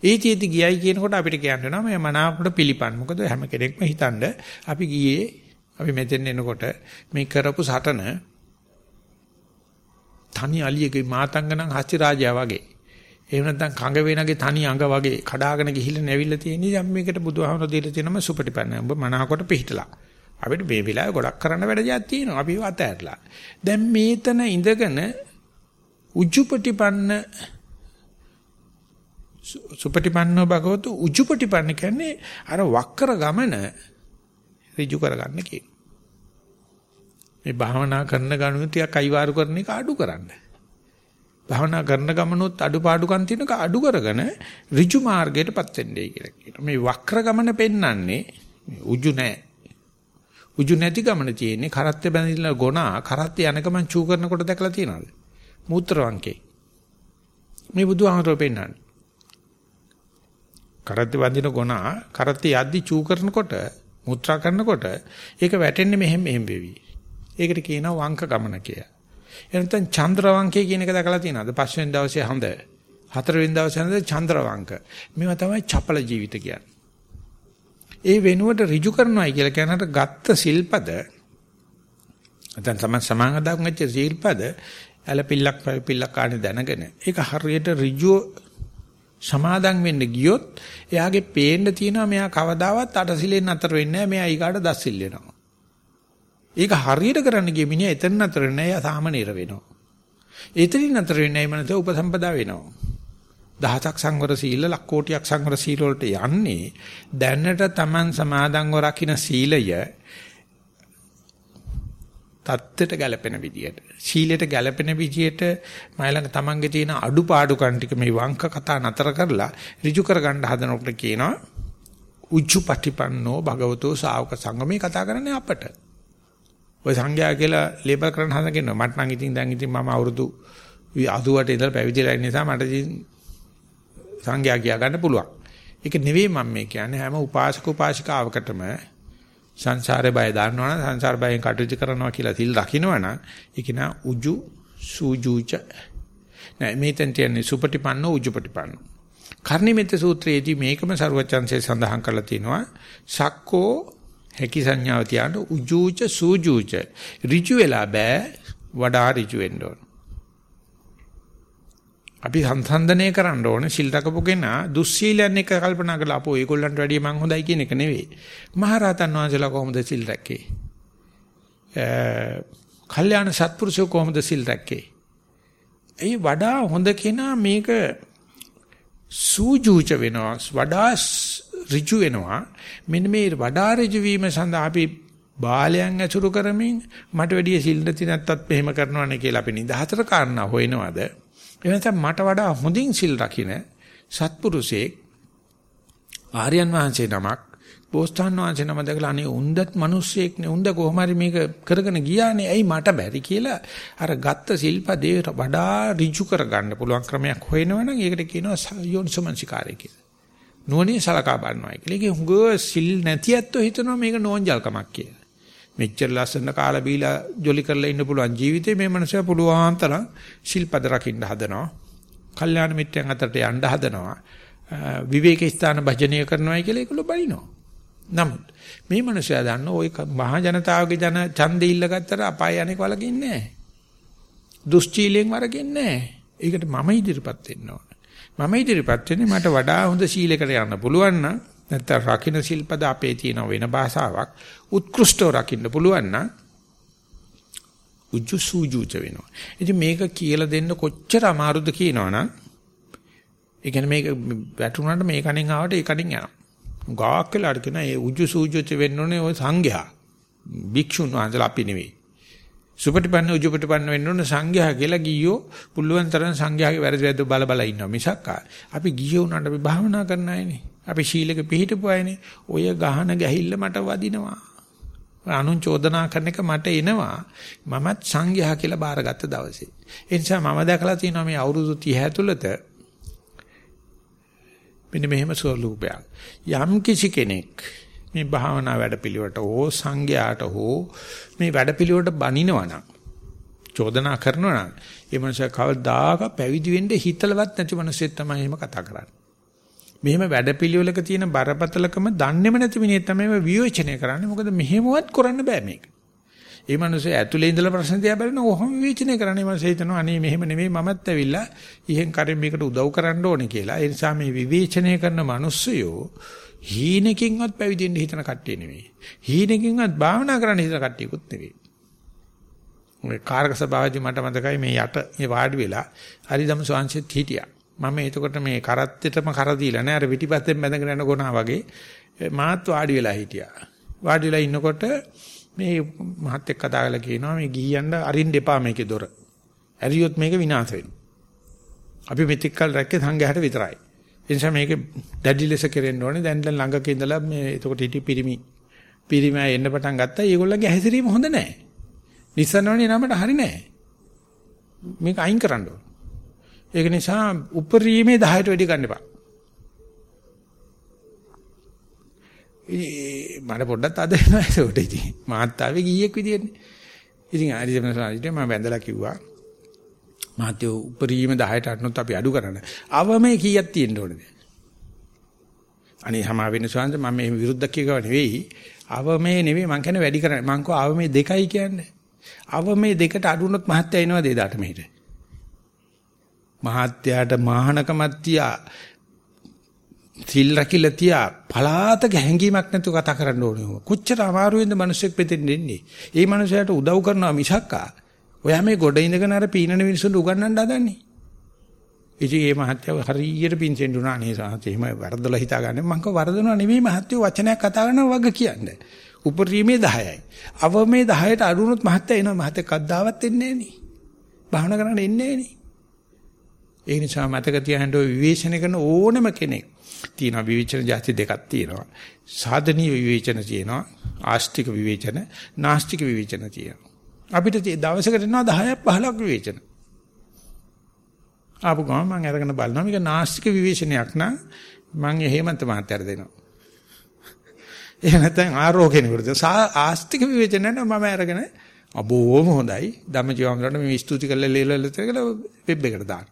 ඒතිෙදි ගියයි කියනකොට අපිට කියන්න වෙනවා මේ මනාවකට පිළිපන්. මොකද හැම කෙනෙක්ම හිතනද අපි ගියේ අපි මෙතෙන් එනකොට මේ කරපු සටන තනි අලියගේ මාතංගනම් හස්ති රාජයා වගේ. එහෙම නැත්නම් කඟ වේනගේ තනි අඟ වගේ කඩාගෙන ගිහිල්ලා නැවිල්ලා තියෙන නිසා මේකට බුදුහාමර දීලා තියෙනම සුපටිපන්න. ඔබ මනාවකට පිළිහිටලා. අපිට මේ වෙලාවේ ගොඩක් කරන්න වැඩ ජාත් තියෙනවා. අපි ඒව අතහැරලා. දැන් මේතන ඉඳගෙන උජුපටිපන්න සුපටිපන්නෝ භගවතු උජුපටිපන්න කියන්නේ අර වක්කර ගමන ඍජු කරගන්න කියන. මේ භාවනා කරන ගමන ටිකක් අයිවාරු කරන එක අඩු කරන්න. භාවනා කරන ගමනොත් අඩුපාඩුකම් තියෙනක අඩු කරගෙන ඍජු මාර්ගයටපත් වෙන්නයි කියලා කියනවා. මේ වක්‍ර ගමන පෙන්වන්නේ උජු නැහැ. උජු නැති ගමන තියෙන්නේ කරත්තේ බැඳිලා ගොනා කරත්තේ යන ගමන් චූ කරනකොට දැකලා තියෙනවද? මූත්‍ර වංකේ. මේ බුදුහාමරෝ පෙන්වන්නේ. කරත්තේ බැඳින ගොනා කරත්තේ යද්දි චූ කරනකොට මුත්‍රා කරනකොට ඒක වැටෙන්නේ මෙහෙම මෙහෙම වෙවි. ඒකට කියනවා වංක ගමන කියලා. එනතන් චන්ද්‍රවංකය කියන එක දැකලා තියෙනවද? පස්වෙනි දවසේ හඳ. හතරවෙනි දවසේ හඳ චන්ද්‍රවංක. මේවා තමයි චපල ජීවිත කියන්නේ. ඒ වෙනුවට ඍජු කරනවායි කියලා කියනකට ගත්ත සිල්පද නැත්නම් සම සමාංගදාම් වෙච්ච සිල්පද ඇලපිල්ලක් පිල්ලක් කාණේ දැනගෙන ඒක හරියට ඍජුව සමාදම් වෙන්න ගියොත් එයාගේ පේන්න තියෙනවා මෙයා කවදාවත් අටසිලෙන් අතර වෙන්නේ නැහැ මෙයා ඊගාට දස්සිල් වෙනවා. ඒක හරියට කරන්න ගිය මිනිහා එතන අතර වෙන්නේ නැහැ එයා සාමනීර වෙනවා. එතනින් අතර වෙන්නේ නැහැ මනස උපසම්පදා වෙනවා. දහසක් සංවර සීල ලක්කෝටියක් සංවර සීල වලට යන්නේ දැනට Taman සමාදන්ව රකින්න සීලය தත්තට ගැලපෙන විදියට සීලයට ගැලපෙන විදියට මයිලඟ Tamanගේ තියෙන අඩුපාඩුකම් ටික මේ වංක කතා නතර කරලා ඍජු කරගන්න හදනකොට කියනවා උච්චපටිපන්නෝ භගවතෝ ශාවක සංගමේ කතා කරන්නේ අපට ඔය සංඝයා කියලා ලේබල් කරන්න හදගෙන මට නම් ඉතින් දැන් ඉතින් මම අවුරුදු 80ට ඉඳලා පැවිදිලා ඉන්න නිසා මට ඉතින් සංඝයා කියා ගන්න පුළුවන්. ඒක නෙවෙයි මම මේ කියන්නේ හැම උපාසක උපාසිකාවකටම සංසාරේ බය දන්නවනම් සංසාර බයෙන් කටයුතු කරනවා කියලා සිල් රකින්නවනම් ඒක නා උජු සූජුච නෑ මේතෙන් තියන්නේ සුපටිපන්න උජුපටිපන්න කර්ණිමෙත් සූත්‍රයේදී මේකම ਸਰවචන්සේ සඳහන් කරලා තිනවා සක්කෝ හැකි සංඥාව තියන්න උජුච සූජුච ඍජු වෙලා බෑ වඩා ඍජු වෙන්න ඕන අපි සංසන්දනය කරන්න ඕන සිල් රකපු කෙනා දුස්සීලයන් එක කල්පනා කරලා අපෝ ඒගොල්ලන්ට වැඩිය මං හොඳයි කියන එක නෙවෙයි. මහරහතන් වහන්සේලා කොහොමද සිල් රැක්කේ? කල්යාණ සත්පුරුෂෝ කොහොමද සිල් රැක්කේ? ඒ වඩා හොඳ කෙනා මේක සූජූච වෙනවා වඩා ඍජු වෙනවා. මෙන්න මේ වඩා ඍජු වීම සඳහා අපි බාලයන් ඇසුරු කරමින් මට වැඩිය සිල් නැති නැත්තත් මෙහෙම කරනවනේ කියලා අපි නිදහතර කාරණා හොයනවාද? එහෙනම් මට වඩා හොඳින් සිල් රකින්න සත්පුරුෂයෙක් ආර්යයන් වහන්සේ නමක් බෝසතාන් වහන්සේ නම දැකලා අනේ උන්දත් මිනිස්සෙක් නේ උන්ද කොහොම හරි මේක කරගෙන ගියානේ ඇයි මට බැරි කියලා අර ගත්ත සිල්පදේ වඩා ඍජු කරගන්න පුළුවන් ක්‍රමයක් හොයනවනම් ඒකට කියනවා යෝනිසමංසිකාරය කියලා. නුවණින් සලකා බලනවා කියලා. ඒකේ හුඟ සිල් නැති ඇත්තෝ හිතනවා මේක නෝන්ජල්කමක් කියලා. මෙච්චර ලස්සන කාලා බීලා ජොලි කරලා ඉන්න පුළුවන් ජීවිතේ මේ මනුස්සයා පුළුවන් තරම් ශිල්පද රකින්න හදනවා. කල්යාණ මිත්‍රයන් අතරට යන්න හදනවා. විවේක ස්ථාන භජනය කරනවායි කියලා ඒගොල්ලෝ බලිනවා. නමුත් මේ මනුස්සයා දන්න ওই මහා ජනතාවගේ ජන ඡන්දෙ ඉල්ල ගත්තට අපාය යන්නේ වලකින්නේ නැහැ. දුස්චීලෙන් වරකින්නේ නැහැ. ඒකට මම ඉදිරිපත් වෙන්න ඕන. මම ඉදිරිපත් වෙන්නේ මට වඩා හොඳ සීලයකට යන්න පුළුවන් නම් නැත්නම් රකින්න ශිල්පද අපේ තියෙන වෙන භාෂාවක් උත්කෘෂ්ටව රකින්න පුළුවන් නම් උජු සූජුච වෙනවා. ඉතින් මේක කියලා දෙන්න කොච්චර අමාරුද කියනවනම් ඒ කියන්නේ මේක වැටුණාට මේ කණෙන් ආවට ඒ කණෙන් යනවා. ගාක් වෙලාට කියන ඒ උජු සූජුච වෙන්න ඕනේ ওই සංඝයා. භික්ෂුන් වහන්සේලා අපි නෙවෙයි. සුපටිපන්න උජුපටිපන්න වෙන්න ඕනේ සංඝයා කියලා ගියෝ පුළුවන් තරම් සංඝයාගේ වැරදි වැරදි බල බල ඉන්නවා මිසක් අපි ගියෝ උනාට අපි භාවනා කරන්න ආයනේ. අපි ශීලක පිළිහිටපු අයනේ. ඔය ගහන ගැහිල්ල මට වදිනවා. අනුන් චෝදනා කරන එක මට එනවා. මමත් සංඝයා කියලා බාරගත්ත දවසේ. ඒ නිසා මම දැකලා තියෙනවා මේ අවුරුදු 30 ඇතුළත මෙන්න මෙහෙම ස්වරූපයක්. යම් කිසි කෙනෙක් මේ භාවනා වැඩපිළිවෙලට හෝ සංඝයාට හෝ මේ වැඩපිළිවෙලට බනිනවනම් චෝදනා කරනවා නම් ඒ මනුස්සයා කවදාක පැවිදි වෙන්න හිතලවත් නැති මනුස්සයෙක් තමයි එහෙම කතා කරන්නේ. මෙහෙම වැඩපිළිවෙලක තියෙන බරපතලකම දන්නේම නැති මිනිහ තමයි විවේචනය කරන්නේ. මොකද මෙහෙමවත් කරන්න බෑ මේක. ඒ මනුස්සයා ඇතුලේ ඉඳලා ප්‍රශ්න තියා බලන ඔහොම විවේචනය කරන්නේ මනුස්සයා හිතනවා අනේ මෙහෙම නෙමෙයි මමත් ඇවිල්ලා ඉහෙන් කරින් මේකට උදව් කරන්න ඕනේ කියලා. ඒ නිසා මේ විවේචනය කරන මනුස්සයෝ හීනකින්වත් පැවිදෙන්න හිතන කට්ටිය නෙමෙයි. හීනකින්වත් භාවනා කරන්න හිතන කට්ටියකුත් නෙමෙයි. ඔය කාර්ක සභාවේදී මට මතකයි මේ යට මේ වාඩි වෙලා හරිදම ස්වාංශෙත් හිටියා. මම එතකොට මේ කරත්තෙටම කර දීලා නෑ අර පිටිපස්සෙන් බැඳගෙන යන ගොනා වගේ මාත් වාඩි වෙලා හිටියා. වාඩි වෙලා ඉන්නකොට මේ මහත් එක්ක කතා කරලා කියනවා මේ ගිහියන්ට අරින්න එපා මේකේ දොර. ඇරියොත් මේක විනාශ වෙනවා. අපි මෙතික් කල් රැක්කේ සංඝයාට විතරයි. ඒ නිසා මේක දැඩි ලෙස කෙරෙන්න ඕනේ. දැන් දැන් ළඟක ඉඳලා මේ එතකොට හිටි පිරිමි පිරිමෑ එන්න පටන් ගත්තා. ඒගොල්ලන්ගේ හැසිරීම හොඳ නැහැ. නිසනවනේ නමට හරි නැහැ. මේක අයින් කරන්න ඕන. ඒක නිසා උපරිමේ 10ට වැඩි ගන්න එපා. මට පොඩ්ඩක් අද වෙනවා ඒකට ඉතින් මාත්තාවේ ගියෙක් විදියනේ. ඉතින් ආරිදම සාරිට මම වැඳලා කිව්වා මාත්‍යෝ උපරිම 10ට අටනොත් අපි අඩු කරන්න. අවමේ කීයක් තියෙන්න ඕනද? අනේ හැම වෙන සෝන්ද මම මේ විරුද්ධ කියව නෙවෙයි. අවමේ නෙවෙයි මං කියන්නේ වැඩි කරන්න. මං කෝ අවමේ දෙකයි කියන්නේ. අවමේ දෙකට අඩුනොත් මහත්ය එනවද එදාට මෙහෙට? මහත්යාට මහානකමක් තියා සිල් රකිල තියා පලාතක හැංගීමක් නැතුව කතා කරන්න ඕනේ. කොච්චර අමාරුවෙන්ද මිනිස්සෙක් පෙතෙන් දෙන්නේ. ඒ මිනිසයාට උදව් කරනවා මිසක්කා. ඔයා මේ ගොඩ ඉඳගෙන අර පීනන මිනිස්සුන්ට උගන්වන්න හදන්නේ. ඉතින් මේ මහත්තයා හරියට පින්සෙන් දුනා නේ සාහත් එහෙම වරදලා හිතාගන්නේ මං කව වරදනවා නෙමෙයි මහත්තයෝ වචනයක් කතා කරනවා වග කියන්නේ. උපරිමේ 10යි. අවමේ 10ට අඩුනොත් මහත්තයා එනවා මහත්තයා කද්දාවත් එන්නේ නෑනේ. භාවනා කරන්න එන්නේ නෑනේ. ඒ නිසා මතක තියාගන්න ඔය විවේචන කරන ඕනම කෙනෙක් තියෙනවා විවේචන જાති දෙකක් තියෙනවා. සාධනීය විවේචන තියෙනවා. ආස්තික විවේචන, නාස්තික විවේචන තියෙනවා. අපිට දවසකට එනවා 10ක් 15ක් විවේචන. ආපු ගමන් මම අරගෙන බලනවා මේක නාස්තික විවේචනයක් නම් මම හේමන්ත මහත්තයාට දෙනවා. එහෙම නැත්නම් ආරෝග්‍යනකට ආස්තික විවේචන නම් මම අරගෙන අබෝම හොඳයි ධම්මජීවම්ලට මේ ස්තුති කරලා ලේලල කියලා වෙබ් එකට දාන්න.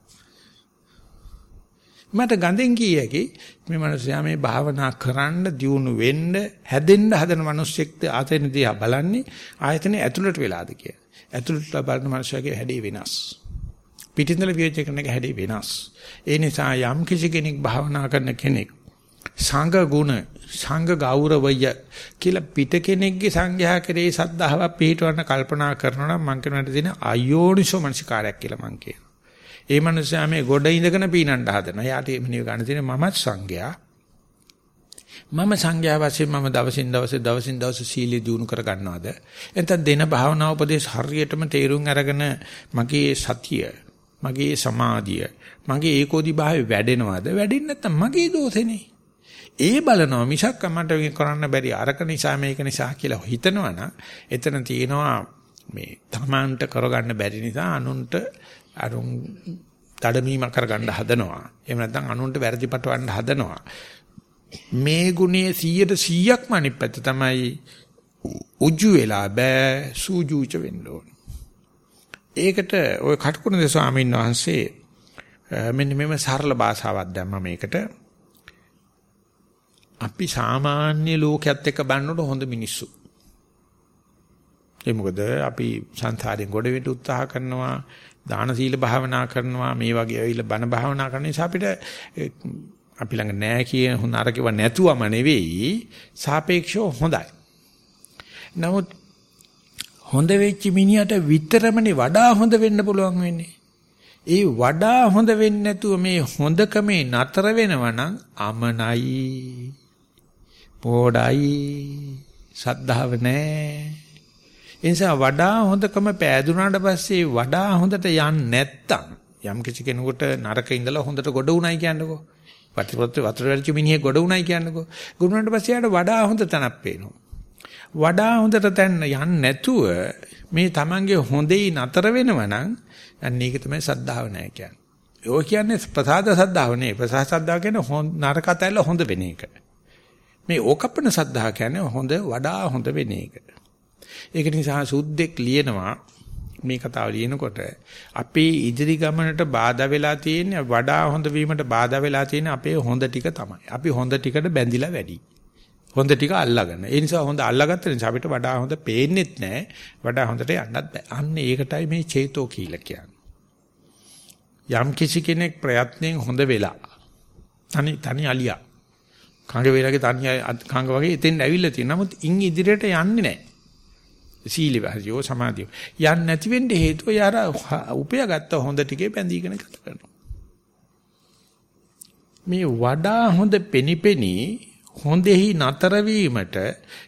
මට ගඳෙන් කීයකි මේ මිනිස්සයා මේ භාවනා කරන්න දියුණු වෙන්න හැදෙන්න හදන මිනිස්සෙක්ද ආතෙන දිහා බලන්නේ ආයතනේ ඇතුළට වෙලාද කියලා. ඇතුළට බලන මිනිස්සයාගේ හැඩේ වෙනස්. පිටින්දල විවේචන කරන එක හැඩේ වෙනස්. ඒ නිසා යම් කිසි කෙනෙක් භාවනා කරන කෙනෙක් සංඝ ගුණ සංඝ ගෞරවය කියලා පිට කෙනෙක්ගේ සංඝයා කරේ සද්ධාවක් පිළිටවන්න කල්පනා කරනවා නම් මං කියනවාට දෙන අයෝනිසෝ මනසිකාරයක් කියලා මං කියනවා. ඒ මනුස්සයා මේ ගොඩ ඉඳගෙන පීනන්න හදනවා. එයාට එමනිය ගන්න තියෙන මමත් සංඝයා. මම සංඝයා වශයෙන් මම දවසින් දවස දවසින් දවස සීලය දිනු කර ගන්නවද? එතෙන් දෙන භාවනා උපදේශ හරියටම තේරුම් අරගෙන මගේ සතිය, මගේ සමාධිය, මගේ ඒකෝදි භාවය වැඩෙනවද? වැඩෙන්නේ නැත්නම් මගේ දෝෂෙනේ. ඒ බලනවා මිසක් මට කරන්න බැරි අරක නිසා මේක නිසා කියලා හිතනවනම් එතන තියෙනවා මේ තමන්ට කරගන්න බැරි නිසා අනුන්ට අරුන් දඩමීම කරගන්න හදනවා. එහෙම නැත්නම් අනුන්ට වැරදි පටවන්න හදනවා. මේ ගුණයේ 100ට 100ක්ම අනිත් පැත්ත තමයි උජු වෙලා බෑ සූජුච වෙන්න ඕන. ඒකට ওই කටුකුරුනේ ස්වාමීන් වහන්සේ මෙන්න මෙම සරල භාෂාවක් දැම්ම මේකට. අපි සාමාන්‍ය ලෝකයක් එක්ක බලනකොට හොඳ මිනිස්සු. ඒ මොකද අපි සංසාරයෙන් ගොඩ වෙන්න උත්සාහ කරනවා දාන සීල භාවනා කරනවා මේ වගේ ඇවිල්ලා බණ භාවනා කරන නිසා අපිට අපි ළඟ නැහැ කියන නරකව නැතුවම නෙවෙයි සාපේක්ෂව හොඳයි. නමුත් හොඳ වෙච්ච මිනිහට විතරමනේ වඩා හොඳ වෙන්න පුළුවන් වෙන්නේ. ඒ වඩා හොඳ වෙන්නේ නැතුව මේ හොඳකමේ නතර වෙනවා නම් අමනයි. පොඩයි. සද්ධාව නැහැ. ඒ නිසා වඩා හොඳකම පෑදුනාට පස්සේ වඩා හොඳට යන්නේ නැත්තම් යම් කිසි කෙනෙකුට නරක ඉඳලා හොඳට ගොඩ උණයි කියන්නකෝ. වතුරත් වතුර වැරිච්ච මිනිහෙක් ගොඩ උණයි කියන්නකෝ. ගුණුනට පස්සේ යාට වඩා හොඳ තැනක් පේනවා. වඩා හොඳට තැන්න යන්නේ නැතුව මේ Tamange හොඳේ නතර වෙනවනම් අන්න ඒක තමයි සද්ධාව නැහැ කියන්නේ. ඔය කියන්නේ ප්‍රසාද සද්ධාව නෙවෙයි. ප්‍රසාද සද්ධාව කියන්නේ නරක අතැල්ල හොඳ වෙන එක. මේ ඕකප්පන සද්ධා කියන්නේ හොඳ වඩා හොඳ වෙන එක. ඒක නිසා සුද්දෙක් ලියනවා මේ කතාව ලියනකොට අපේ ඉදිරි ගමනට බාධා වෙලා තියෙන වඩා හොඳ වීමට බාධා වෙලා තියෙන අපේ හොඳ ටික තමයි. අපි හොඳ ටිකට බැඳිලා වැඩි. හොඳ ටික අල්ලගන්න. ඒ නිසා හොඳ අල්ලගත්ත නිසා අපිට වඩා හොඳ පේන්නෙත් නැහැ. වඩා හොඳට යන්නත් බෑ. අන්න ඒකටයි මේ චේතෝ කියලා කියන්නේ. යම් කිසි කෙනෙක් ප්‍රයත්නෙන් හොඳ වෙලා තනි තනි අලියා කංග වේලගේ තනි කංග වගේ එතෙන් ඇවිල්ලා තියෙනවා. නමුත් ඉන් ඉදිරියට යන්නේ නැහැ. සීලවහරියෝ සමාධිය. යන්නේ නැති වෙන්න හේතුව යාර උපයාගත්ත හොඳ ටිකේ බැඳීගෙන ගත කරනවා. මේ වඩා හොඳ පෙනිපෙනි හොඳෙහි නතර වීමට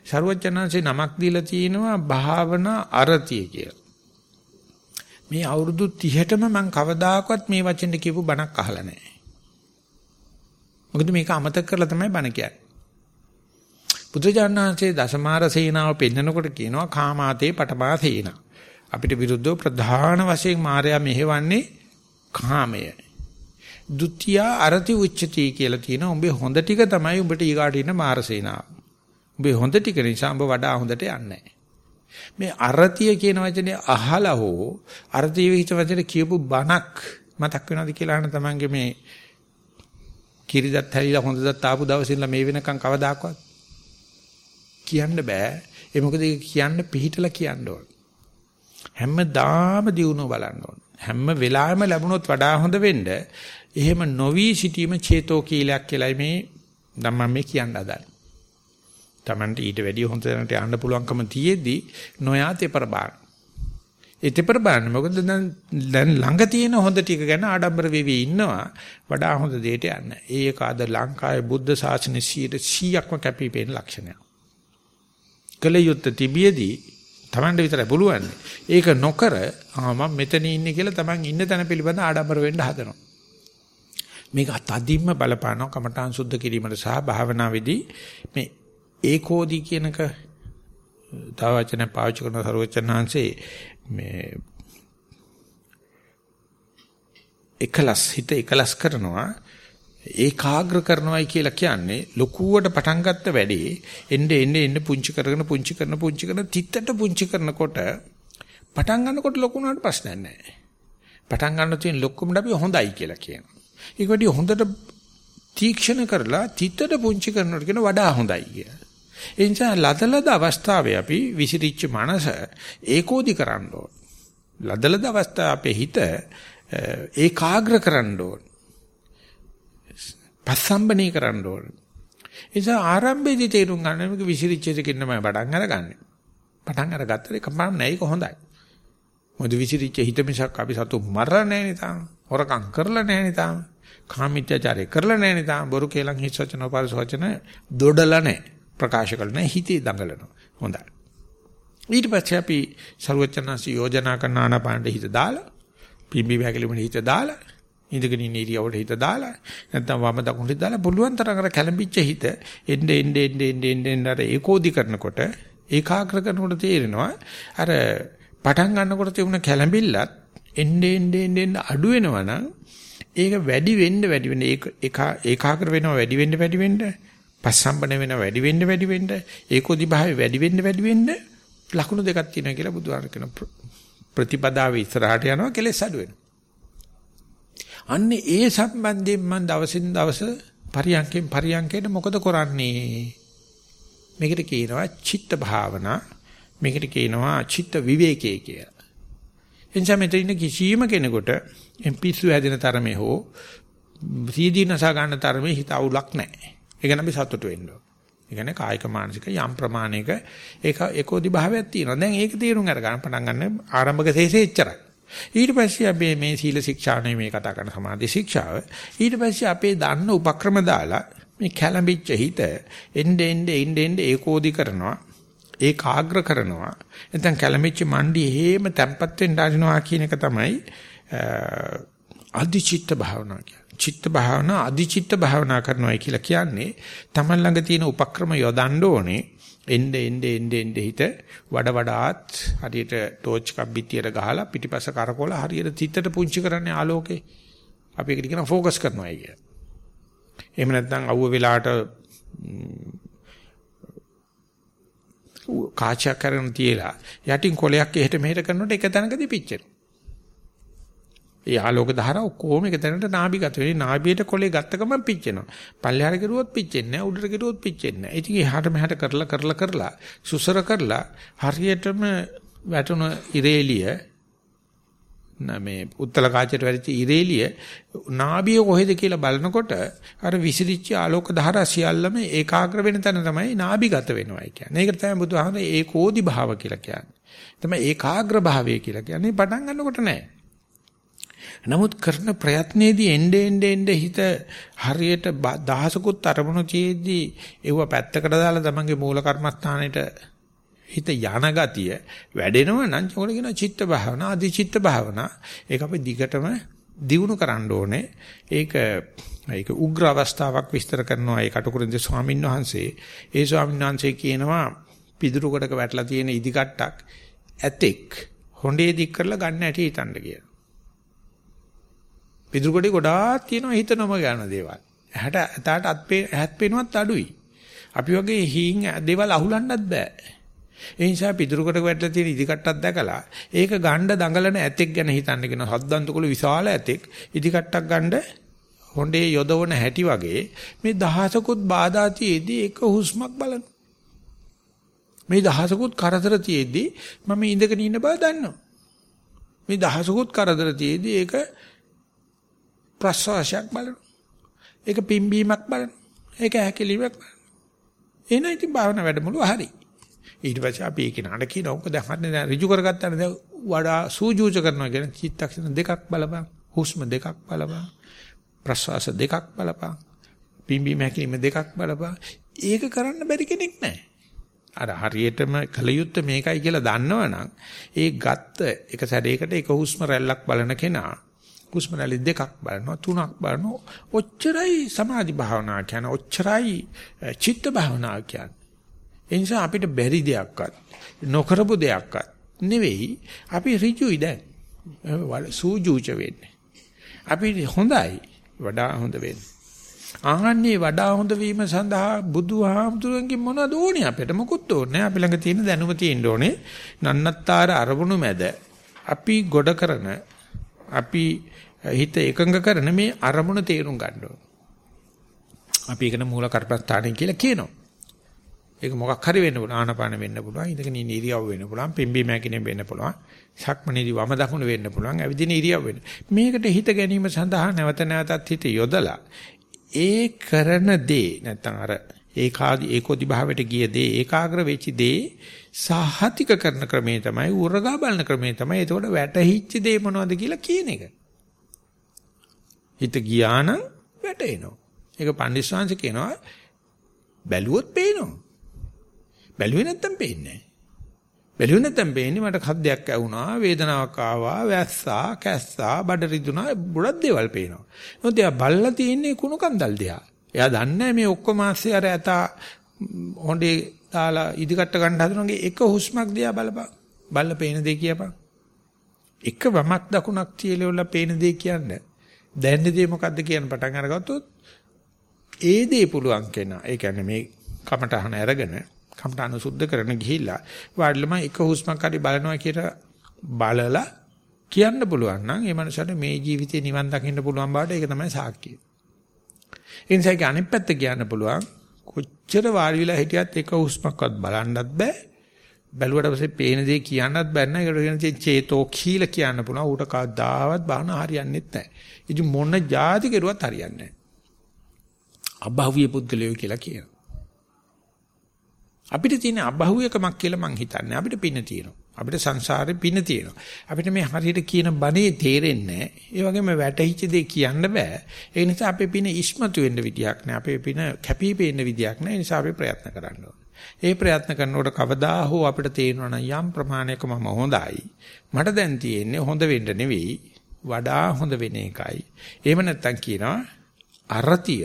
ਸਰවඥාන්සේ නමක් දීලා තිනවා භාවනා අරතිය කියලා. මේ අවුරුදු 30ටම මම කවදාකවත් මේ වචෙන්ද කියපු බණක් අහලා නැහැ. මොකද මේක අමතක කරලා තමයි බණ කියන්නේ. බුදුජානනාංශයේ දසමාර සේනාව පෙන්නකොට කියනවා කාමාතේ පටමා සේනා. අපිට විරුද්ධව ප්‍රධාන වශයෙන් මායя මෙහෙවන්නේ කාමය. ဒုတိ ය අරති උච්චති කියලා තියෙනවා. උඹේ හොඳ ටික තමයි උඹට ඊගාට ඉන්න මාර සේනාව. උඹේ හොඳ ටික නිසා උඹ වඩා හොඳට යන්නේ මේ අරතිය කියන වචනේ අහලා හෝ අරතිය විහිිත වචනේ කියපු බණක් මතක් වෙනවද කියලා අහන තමන්ගේ මේ කිරිදත් හැලිලා හොඳදත් ආපු දවසින්ලා මේ වෙනකන් කවදාකවත් කියන්න බෑ. ඒ මොකද ඒක කියන්න පිළිහිටලා කියන්න ඕන. හැමදාම දිනුව බලන්න ඕන. හැම වෙලාවෙම ලැබුණොත් වඩා හොඳ වෙන්න එහෙම නොවි සිටීම චේතෝ කීලයක් කියලායි මේ නම් මම මේ කියන්න හදන්නේ. Tamanට ඊට වැඩිය හොඳ තැනට යන්න පුළුවන්කම තියෙද්දි නොයා තෙපර බාන. ඒ තෙපර බාන මොකද දැන් දැන් ළඟ තියෙන හොඳ ටික ගැන ආඩම්බර වෙවි ඉන්නවා වඩා හොඳ දෙයට යන්න. ඒක අද ලංකාවේ බුද්ධ ශාසනයේ 100%ක්ම කැපිපෙන ලක්ෂණයක්. කළ යුත්තේ තිබියදී Tamande විතරයි පුළුවන්. ඒක නොකර ආ මම මෙතන ඉන්නේ කියලා Taman ඉන්න තැන පිළිබඳ ආඩම්බර වෙන්න හදනවා. මේක තදින්ම බලපානවා කමඨාන් සුද්ධ කිරීමට සහ භාවනාවේදී මේ ඒකෝදි කියනක තව වචන පාවිච්චි කරන සර්වචනහන්සේ මේ එකලස් හිත එකලස් කරනවා ඒකාග්‍ර කරනවායි කියලා කියන්නේ ලකුවට පටන් ගත්ත වැඩේ එnde එnde එnde පුංචි කරගෙන පුංචි කරන පුංචි කරන තිත්තට පුංචි කරනකොට පටන් ගන්නකොට ලොකු උනාට ප්‍රශ්නයක් නැහැ. පටන් ගන්න තියෙන ලොකුමඩ අපි හොඳයි කියලා කියනවා. ඒක වැඩි හොඳට තීක්ෂණ කරලා තිත්තට පුංචි කරනකොට කියන වඩා හොඳයි කියලා. ඒ නිසා ලදලද අවස්ථාවේ අපි විසිරිච්ච මනස ඒකෝදි කරන්න ඕන. ලදලද අවස්ථාව අපේ හිත ඒකාග්‍ර කරන්න ඕන. පස්සම්බනේ කරන්න ඕන. ඒ නිසා ආරම්භයේදී තේරුම් ගන්න මේක විසිරිච්ච එකකින් තමයි පටන් අරගන්නේ. පටන් අරගත්තට එකපාරම නෑ ඒක හොඳයි. මොකද විසිරිච්ච හිත මිසක් අපි සතු මරලා නෑ නේ තාම. හොරකම් කරලා නෑ නේ තාම. කාමීත්‍යචාරය කරලා නෑ නේ තාම. බොරු කේලම් හිස් වචන උපාරස වචන දොඩලා නෑ. ප්‍රකාශ කරලා නෑ හිතේ දඟලනවා. හොඳයි. ඊට පස්සේ අපි ਸਰවචනසි යෝජනා කරන ආනාපානට හිත දාලා පිම්බි වැගලිමේ හිත දාලා ඉඳගෙන ඉන්න ඉරියවට හිත දාලා නැත්නම් වම දකුණට හිත දාලා පුළුවන් තරම් අර කැළඹිච්ච හිත එන්නේ එන්නේ එන්නේ එන්නේ එන්නේ අර ඒකෝදි කරනකොට ඒකාග්‍ර කරනකොට තේරෙනවා අර පටන් ගන්නකොට තිබුණ කැළඹිල්ලත් එන්නේ එන්නේ එන්නේ අඩු වෙනවා නම් ඒක වැඩි වෙන්න වැඩි වෙන්න ඒක ඒකාග්‍ර වෙනවා වැඩි වෙන්න වැඩි වෙන්න පස්සම්බන වෙනවා වැඩි වෙන්න වැඩි වෙන්න ඒකෝදි භාවය වැඩි වෙන්න වැඩි වෙන්න ලකුණු දෙකක් තියෙනවා කියලා බුදුහාර කියන ප්‍රතිපදාවේ ඉස්සරහට යනවා කෙලෙස් අඩු වෙනවා. අන්නේ ඒ සම්බන්ධයෙන් මම දවසින් දවස පරියන්කෙන් පරියන්කයට මොකද කරන්නේ? මේකට කියනවා චිත්ත භාවනා. මේකට කියනවා චිත්ත විවේකයේ කියලා. එනිසා මෙතන කිසියම් කෙනෙකුට එම්පිසු හැදෙන තරමේ හෝ සීදීනසා ගන්න තරමේ හිත අවුලක් නැහැ. ඒක නම් අපි සතුටු වෙන්න ඕන. ඒ කියන්නේ කායික මානසික යම් ප්‍රමාණයක ඒක ඒකෝදි භාවයක් තියෙනවා. දැන් ඒක තේරුම් අරගන්න පටන් ගන්න ආරම්භක තේසේ එච්චරයි. ඊට පස්සේ අපි මේ සීල ශික්ෂානේ මේ කතා කරන සමාධි ශික්ෂාව. ඊට පස්සේ අපේ දන්න උපක්‍රම දාලා මේ කැළඹිච්ච හිත එnde ende ende ende ඒකෝදි කරනවා ඒකාග්‍ර කරනවා. නැත්නම් කැළඹිච්ච මණ්ඩි හේම තැම්පත් වෙන්න ආරිනවා කියන එක තමයි අධිචිත්ත භාවනා කියන්නේ. චිත්ත භාවනා අධිචිත්ත භාවනා කරනවා කියලා කියන්නේ තමන් ළඟ තියෙන උපක්‍රම යොදන්න ඕනේ. එnde ende ende ende හිත වඩ වඩාත් හරියට ටෝච් එකක් පිටියට ගහලා පිටිපස්ස කරකවලා හරියට තිතට පුංචි කරන්නේ ආලෝකේ. අපි ඒකට කියන ફોકસ කරනවා කිය. එහෙම නැත්නම් අවුව වෙලාවට කාචයක් කරගෙන තියලා යටින් කොලයක් එහෙට මෙහෙට කරනකොට එක තැනකදී පිච්චෙනවා. ඒ ආලෝක ධාරා ඔක්කොම එක තැනට නාභිගත වෙන්නේ. නාභියට කොලේ ගත්ත ගමන් පිච්චෙනවා. පල්ලෙහාට ගිරුවොත් පිච්චෙන්නේ නැහැ. උඩට ගිරුවොත් පිච්චෙන්නේ නැහැ. ඉතින් එහාට මෙහාට කරලා කරලා කරලා සුසර කරලා හරියටම වැටුණ ඉරේලිය මේ උත්තල කාචයට වැඩිච්ච ඉරේලිය නාභිය කොහෙද කියලා බලනකොට අර විසිරිච්ච ආලෝක ධාරා සියල්ලම ඒකාග්‍ර වෙන තැන තමයි නාභිගත වෙනවා කියන්නේ. ඒකට තමයි බුදුහාමර ඒකෝදි භාව කියලා කියන්නේ. තමයි ඒකාග්‍ර භාවය කියලා කියන්නේ පටන් ගන්නකොට නෑ. නමුත් කරන ප්‍රයත්නයේදී එnde ende ende හිත හරියට දහසකුත් අරමුණු තියේදී ඒව පැත්තකට දාලා තමන්ගේ මූල කර්මස්ථානෙට හිත යන ගතිය වැඩෙනව නම් ඒකට කියන චිත්ත භාවනා අධි චිත්ත භාවනා. ඒක අපි දිගටම දියුණු කරන්න ඕනේ. ඒක ඒක උග්‍ර අවස්ථාවක් විස්තර කරනවා ඒ කටුකුරුන්දේ ස්වාමීන් වහන්සේ. ඒ ස්වාමීන් වහන්සේ කියනවා පිදුරු කොටක වැටලා තියෙන ඉදි කට්ටක් ඇතෙක් හොඬේ දික් කරලා ගන්න ඇටි හිතන්න කියලා. පිදුරු කොටේ ගොඩාක් තියෙනවා හිත නොම ගන්න දේවල්. ඇහැට ඇතාට අත් පේ ඇහත් පේනවත් අඩුයි. අපි වගේ හීන් දේවල් අහුලන්නත් බෑ. ඒ නිසා පිටුරුකට වැටලා තියෙන ඉදිකට්ටක් දැකලා ඒක ගණ්ඩ දඟලන ඇතෙක් ගැන හිතන්න කියන හද්දන්තකුළු විශාල ඇතෙක්. ඉදිකට්ටක් ගණ්ඩ හොඬේ යොදවන හැටි වගේ මේ දහසකුත් බාධා තියේදී එක හුස්මක් බලන මේ දහසකුත් කරදර තියේදී මම ඉඳගෙන ඉන්න බව දන්නවා. මේ දහසකුත් කරදර තියේදී ඒක ප්‍රසවාසයක් බලන ඒක පිම්බීමක් බලන ඒක හැකිලිමක් බලන එනයි ඉතින් භාවනා වැඩමුළු හරියි ඊට පස්සේ අපි ඒක නඩ කියන ඔක්කො දැන් හරිනේ දැන් ඍජු කරගත්තානේ දැන් වඩා සූජූච කරනවා කියන චිත්තක්ෂණ දෙකක් බලපන්. හුස්ම දෙකක් බලපන්. ප්‍රශ්වාස දෙකක් බලපන්. පිම්බීම හැකිලිම දෙකක් බලපන්. ඒක කරන්න බැරි කෙනෙක් නැහැ. අර හරියටම කලියුත් මේකයි කියලා දන්නවනම් ඒ ගත්ත එක සැරයකට එක හුස්ම රැල්ලක් බලන කෙනා හුස්ම රැලි දෙකක් බලනවා තුනක් බලනවා ඔච්චරයි සමාධි භාවනා කියන ඔච්චරයි චිත්ත භාවනා කියන්නේ ඒ නිසා අපිට බැරි දෙයක්වත් නොකරපු දෙයක්වත් නෙවෙයි අපි ඍජුයි දැන්. සූජූච වෙන්නේ. අපි හොඳයි වඩා හොඳ වෙන්නේ. ආහන්නේ වඩා හොඳ වීම සඳහා බුදුහාමුදුරන්ගේ මොනවද ඕනේ අපිට මොකුත් ඕනේ අපි ළඟ තියෙන දැනුම තියෙන්න ඕනේ නන්නත්තර අරමුණු මැද අපි ගොඩ කරන අපි හිත එකඟ කරන මේ අරමුණ තේරුම් ගන්න ඕනේ අපි ඒකට මූල කර්පස්ථානයි කියලා කියනවා ඒක මොකක් හරි වෙන්න පුළුවන්. ආනපාන වෙන්න පුළුවන්. ඉඳගෙන ඉන්න ඉරියව් වෙන්න පුළුවන්. පිම්බීම හැකිනෙම වෙන්න පුළුවන්. සක්මනේදී වම දකුණ වෙන්න පුළුවන්. ඇවිදින ඉරියව් වෙන්න. මේකට හිත ගැනීම සඳහා නැවත නැවතත් හිත යොදලා ඒ කරන දේ නැත්තම් අර ඒකාදි ඒකෝදි භාවයට ගිය දේ ඒකාග්‍ර වෙච්ච දේ සාහතික කරන ක්‍රමේ තමයි උරගා බලන ක්‍රමේ තමයි එතකොට වැටහිච්ච දේ මොනවද කියලා කියන එක. හිත ගියා නම් වැටෙනවා. ඒක පඬිස්සංශ කියනවා බැලුවොත් පේනවා. බැලුවේ නැත්තම් පේන්නේ නැහැ. බැලුවේ නැත්තම් පේන්නේ මට කද්දයක් ඇවුනා, වේදනාවක් ආවා, වැස්සා, කැස්සා, බඩ රිදුනා, ගොඩක් දේවල් පේනවා. මොකද එයා බල්ලා තියෙන්නේ කුණු කන්දල් දිහා. එයා දන්නේ මේ ඔක්කොම ආස්සේ අර ඇතා හොඬේ දාලා ඉදිකට ගන්න හදනගේ එක හුස්මක් දිහා බලපන්. බල්ලා පේන දේ කියපන්. එක වමක් දකුණක් තියලෙවලා පේන දේ කියන්නේ. දැනන්නේ දේ මොකද්ද කියන පටන් අරගත්තොත් ඒ දේ පුළුවන් කෙනා. ඒ කියන්නේ මේ කමටහන අරගෙන කම්ටහන සුද්ධ කරන ගිහිල්ලා වාඩිලම එක හුස්මක් හරි බලනවා කියලා බලලා කියන්න පුළුවන් නම් ඒ මනුස්සයාට මේ ජීවිතේ නිවන් දකින්න පුළුවන් බවට ඒක තමයි සාක්කිය. ඒ නිසා ඒක අනිත් පැත්ත කියන්න පුළුවන් කොච්චර වාඩි වෙලා හිටියත් එක හුස්මක්වත් බලන්නත් බෑ. බැලුවට පස්සේ පේන දේ කියන්නත් බෑ නේද? ඒකට කියන චේතෝ කීල කියන්න පුළුවන්. ඌට කවදාවත් බාහන හරියන්නේත් නැහැ. ඉතින් මොන જાති කෙරුවත් හරියන්නේ නැහැ. අභාව්‍ය පුද්ගලයෝ කියලා කියනවා. අපිට තියෙන අබහුවකමක් කියලා මං හිතන්නේ. අපිට පින තියෙනවා. අපිට සංසාරේ පින තියෙනවා. අපිට මේ හරියට කියන බණේ තේරෙන්නේ ඒ වගේම වැටහිච්ච දේ කියන්න බෑ. ඒ නිසා අපේ පින ඉස්මතු වෙන්න විදියක් නෑ. අපේ පින කැපී පෙනෙන්න විදියක් නෑ. ඒ නිසා අපි ප්‍රයත්න කරන්න ඒ ප්‍රයත්න කරනකොට කවදා හෝ අපිට තේරෙනවා යම් ප්‍රමාණයක මම හොඳයි. මට දැන් තියෙන්නේ හොඳ වෙන්න නෙවෙයි වඩා හොඳ වෙන එකයි. එහෙම නැත්තම් කියනවා අරතිය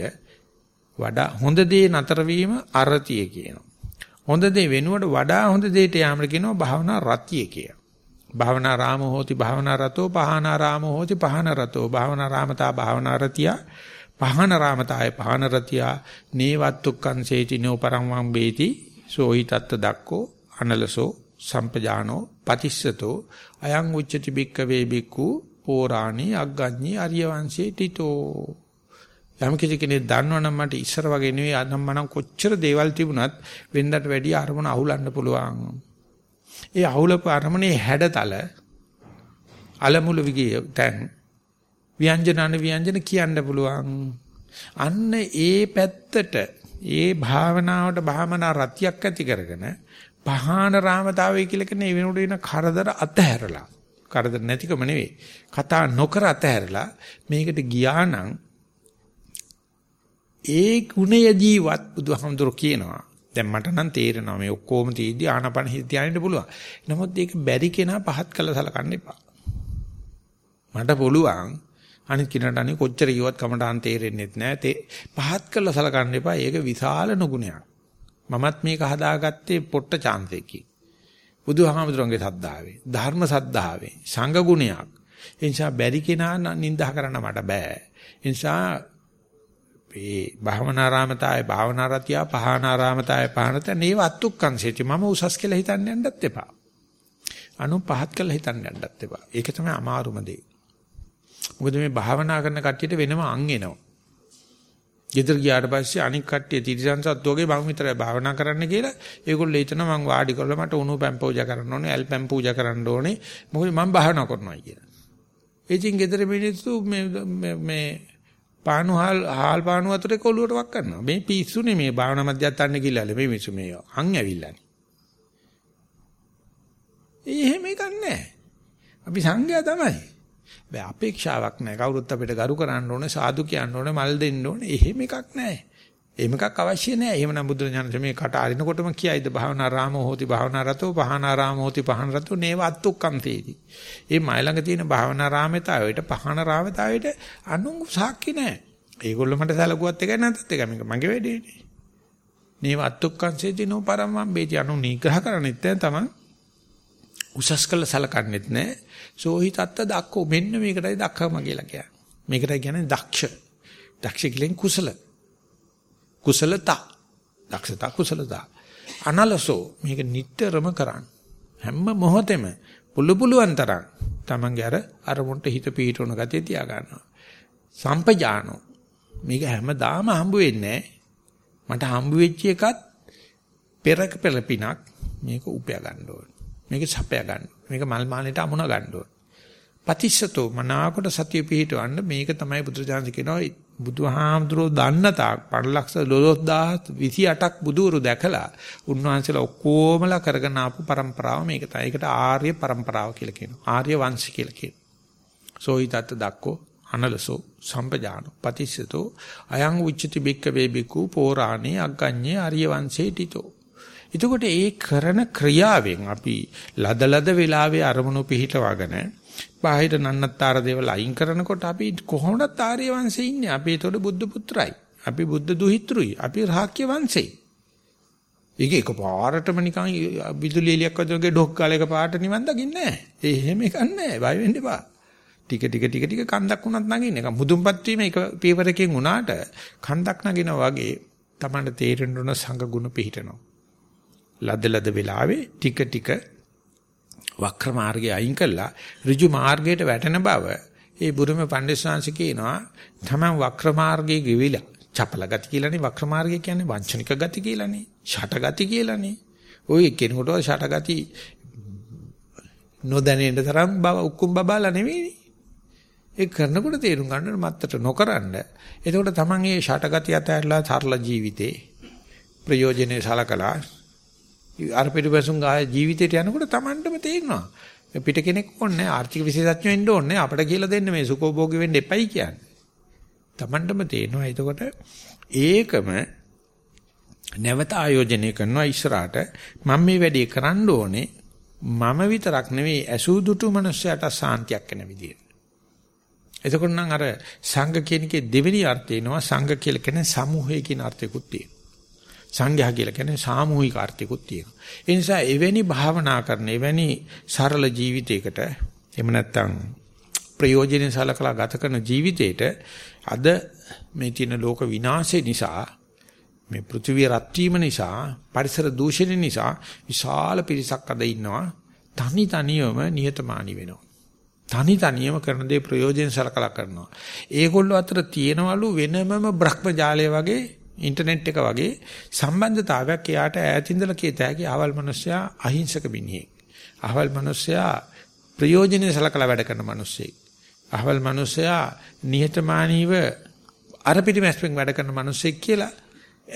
වඩා හොඳ දේ නතර වීම අරතිය කියනවා. හොඳ දේ වෙනුවට වඩා හොඳ දෙයට යාමට කියනවා භාවනා රතිය කියලා. භාවනා රාම හෝති භාවනා රතෝ පහනා රාම හෝති පහන රතෝ භාවනා රාමතා භාවනා රතිය පහන රාමතාය පහන රතිය නේවත්තුක්කං සේති නෝ පරං වම් බේති සෝහි තත්ත දක්කෝ අනලසෝ සම්පජානෝ පතිස්සතෝ අයං උච්චති බික්කවේ බික්කු පෝරාණී අග්ගඤ්ඤී ආර්ය වංශේ තිතෝ යම් කිසි කෙනෙක් දන්නවනම් මට ඉස්සර වගේ නෙවෙයි අනම් මනම් කොච්චර දේවල් තිබුණත් වෙනදට වැඩිය අරමුණ අහුලන්න පුළුවන්. ඒ අහුලපු අරමුණේ හැඩතල අලමුල විගේ තැන් ව්‍යංජන අන ව්‍යංජන කියන්න පුළුවන්. අන්න ඒ පැත්තට ඒ භාවනාවට භාවනා රතියක් ඇති කරගෙන පහාන රාමතාවය කියලා කියන ඒ වෙනුවට එන කරදර අතහැරලා කරදර නැතිකම නෙවෙයි කතා නොකර අතහැරලා මේකට ගියා නම් ඒ ගුණය ජීවත් බුදුහාමුදුරු කියනවා. දැන් මට නම් තේරෙනවා මේ ඔක්කොම තීදි ආනපන හිත තියාගෙන පුළුවන්. නමුත් ඒක බැරි කෙනා පහත් කළ සලකන්න එපා. මට පුළුවන් අනිත් කෙනාට අනේ කොච්චර කිව්වත් කමටහන් තේරෙන්නේ නැහැ. පහත් කළ සලකන්න එපා. ඒක විශාල නුගුණයක්. මමත් මේක හදාගත්තේ පොට්ට chance එකකින්. බුදුහාමුදුරන්ගේ සද්ධාවේ, ධර්ම සද්ධාවේ, සංඝ ගුණයක්. ඒ නිසා බැරි කෙනා නිඳා කරන්න මට බෑ. ඒ නිසා මේ භාවනාරාමතාය භාවනාරතිය පහනාරාමතාය පහනත නේව අත්තුක්කංසෙති මම උසස් කියලා හිතන්න යන්නත් එපා. අනු පහත් කියලා හිතන්න යන්නත් එපා. ඒක තමයි අමාරුම දේ. මොකද මේ භාවනා කරන කට්ටියට වෙනම අං එනවා. ගෙදර ගියාට පස්සේ අනික් කට්ටිය තිරිසන්සත් වගේ මම විතරයි භාවනා කරන්න කියලා ඒගොල්ලෝ හිතනවා මං වාඩි කරලා මට උණු පැන් පූජා කරන්න ඕනේ, ඇල් පැන් පූජා කරන්න ඕනේ. මොකද මම භාවනා කරනවා කියලා. ඉතින් ගෙදර මිනිස්සු මේ මේ පානු හාල් හාල් පානු වතුරේ කොළුවට වක් කරනවා. මේ පිස්සුනේ මේ භාවනා මධ්‍යස්ථානේ කියලා මේ මිනිස්සු මේ අං ඇවිල්ලානේ. එහෙම එකක් නැහැ. අපි සංඝයා තමයි. බෑ අපේක්ෂාවක් නැහැ. කවුරුත් අපිට ගරු කරන්න ඕනේ, සාදු කියන්න ඕනේ, මල් දෙන්න ඕනේ. එහෙම එකක් නැහැ. එහෙම එකක් අවශ්‍ය නැහැ. එහෙමනම් බුදුරජාණන් මේ කට අරිනකොටම කියයිද භාවනා රාමෝ හෝති භාවනා රතෝ පහනා රාමෝ හෝති පහන රතෝ නේව අත්තුක්කම් තේති. මේ මයි ළඟ තියෙන භාවනා රාමතාවයට පහන රාමතාවයට අනුන් සාක්ෂි නැහැ. ඒගොල්ලෝ මට සැලකුවත් එකයි නැත්ත් එකයි මේක මගේ වැඩේනේ. නේව අත්තුක්කම් සේති නෝ පරමම් බේති අනු නිග්‍රහ කරන්නෙත් තමයි උසස් කළ සලකන්නෙත් නැහැ. සෝහි තත්ත දක්කෝ. මෙන්න මේකටයි දක්කම කියලා කියන්නේ. මේකටයි කියන්නේ දක්ෂ. දක්ෂ කියන්නේ කුසල. කුසලතා. දක්ෂතා කුසලතා. අනලසෝ. මේක නිටතරම කරන්න. හැම මොහොතෙම පුළු පුළුවන් තරම් තමන්ගේ අර අරමුණට හිත පිහිටවන ගතිය තියා ගන්නවා සම්පජානෝ. මේක හැමදාම හම්බ වෙන්නේ මට හම්බ වෙච්ච එකත් පෙරක පෙරපිනක් මේක උපය ගන්න ඕනේ. මේක සපය ගන්න මේක මල් මානෙට අමුණ ගන්න ඕන. පතිස්සතෝ මනාකොට සතිය පිහිටවන්න මේක තමයි බුදුරජාණන් කියනවා බුදුහාමුදුරෝ දන්න තාක් පරලක්ෂ 12028ක් බුදුවරු දැකලා උන්වහන්සේලා ඔක්කොමලා කරගෙන ආපු પરම්පරාව මේක තමයි. ඒකට ආර්ය પરම්පරාව කියලා කියනවා. ආර්ය වංශ කියලා කියනවා. සෝයි තත් දක්කෝ අනලසෝ සම්පජානෝ පතිස්සතෝ අයං උච්චති බික්ක වේබිකු පෝරාණේ අග්ගඤ්ඤේ ආර්ය වංශේ තිතෝ එතකොට ඒ කරන ක්‍රියාවෙන් අපි ලදලද වෙලාවේ අරමුණු පිහිටවගෙන බාහිර නන්නත්තර දේවල් අයින් කරනකොට අපි කොහොමද ආර්ය වංශේ ඉන්නේ? අපි ඒතකොට බුද්ධ පුත්‍රයි. අපි බුද්ධ දුහිතෘයි. අපි රාක්‍ය වංශේ. ඒක එකපාරටම නිකන් විදුලි එලියක් වගේ ඩොක් කාලයක පාට නිවන් දකින්නේ නැහැ. ඒ එහෙම එකක් නැහැ. බය වෙන්න එපා. ටික ටික ටික ටික කන්දක් වුණත් නගින්න. ඒක මුදුන්පත් වීම එක පීවරකින් වුණාට කන්දක් නගිනා වගේ Tamanට තේරෙන්න උන සංඝ ගුණ පිහිටනවා. ලද ලද වෙලාවේ ටික ටික වක්‍ර මාර්ගය අයින් කළා. ඍජු මාර්ගයට වැටෙන බව ඒ බුරුම පඬිස්සංශ කියනවා. තමන් වක්‍ර මාර්ගයේ ගෙවිලා චපල ගති කියලානේ. වක්‍ර මාර්ගය කියන්නේ වංචනික ගති කියලානේ. ෂට ගති කියලානේ. ওই කෙනෙකුට ෂට ගති නොදැනෙන්න තරම් බව උක්කුම් බබාලා නෙවෙයි ඒ කරනකොට තේරුම් ගන්න මත්තට නොකරන්න. එතකොට තමන් මේ ෂට ගති අතහැරලා සරල ජීවිතේ ප්‍රයෝජනේ සලකලා අර පිටුපසුන් ගාය ජීවිතයට යනකොට Tamanටම තේරෙනවා. පිට කෙනෙක් ඕනේ ආර්ථික විශේෂඥයෝ වෙන්න ඕනේ අපිට කියලා දෙන්න මේ සුඛෝභෝගී වෙන්න එපයි කියන්නේ. Tamanටම තේරෙනවා. එතකොට ඒකම නැවත ආයෝජනය කරනවා ඉස්සරහට මම මේ වැඩේ කරන්න ඕනේ මම විතරක් නෙවෙයි ඇසූ දුටු මනුස්සයට සාන්තියක් වෙන විදියට. එතකොට නම් අර සංඝ කියන එකේ දෙවෙනි අර්ථය එනවා සංඝ කියලා කියන්නේ සමූහය කියන අර්ථයකුත් තියෙනවා. සංඝයා කියලා කියන්නේ සාමූහික අර්ථිකුත් තියෙනවා. ඒ නිසා එවැනි භාවනා කරන එවැනි සරල ජීවිතයකට එහෙම නැත්නම් ප්‍රයෝජනෙ සලකලා ගත කරන ජීවිතේට අද මේ තියෙන ලෝක විනාශය නිසා මේ පෘථිවිය රත් වීම නිසා පරිසර දූෂණය නිසා විශාල පිරිසක් අද ඉන්නවා තනි තනියම නිහතමානී වෙනවා. තනි තනියම කරන දේ ප්‍රයෝජන සලකලා කරනවා. ඒගොල්ලෝ අතර තියෙනවලු වෙනමම බ්‍රහ්මජාලය වගේ ඉන්ටර්නෙට් එක වගේ සම්බන්ධතාවයක් එයාට ඈතින්දලා කියත හැකි අවල් මිනිස්සයා අහිංසක මිනිහෙක්. අවල් මිනිස්සයා ප්‍රයෝජනෙ සලකලා වැඩ කරන මිනිස්සෙක්. අවල් මිනිස්සයා නිහතමානීව අර පිටිමැස්පෙන් වැඩ කරන මිනිස්සෙක් කියලා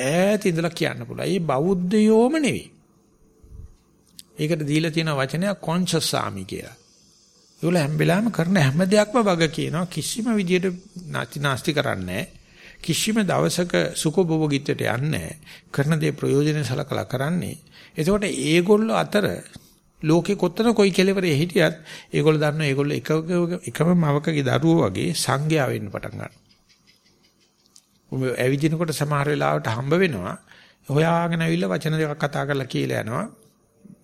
ඈතින්දලා කියන්න පුළුවන්. ඒ බෞද්ධයෝම නෙවෙයි. ඒකට දීලා තියෙන වචනයක් කොන්ෂස් සාමි කියලා. ඒගොල්ලෝ හැම වෙලාවෙම කරන හැම දෙයක්ම වග කියනවා කිසිම විදියට නැති නාස්ති කරන්නේ කිසිම දවසක සුඛභෝගීත්වයට යන්නේ කරන දේ ප්‍රයෝජනෙ සලකලා කරන්නේ. එතකොට ඒගොල්ලෝ අතර ලෝකේ කොතන කොයි කෙලවරේ හිටියත් ඒගොල්ලෝ දන්නවා ඒගොල්ලෝ එක එකම මවකගේ දරුවෝ වගේ සංඝයා වෙන්න පටන් ගන්නවා. ඔබ ඇවිදිනකොට සමහර වෙලාවට හම්බ වෙනවා. හොයාගෙන ඇවිල්ලා වචන දෙකක් කතා කරලා කියලා යනවා.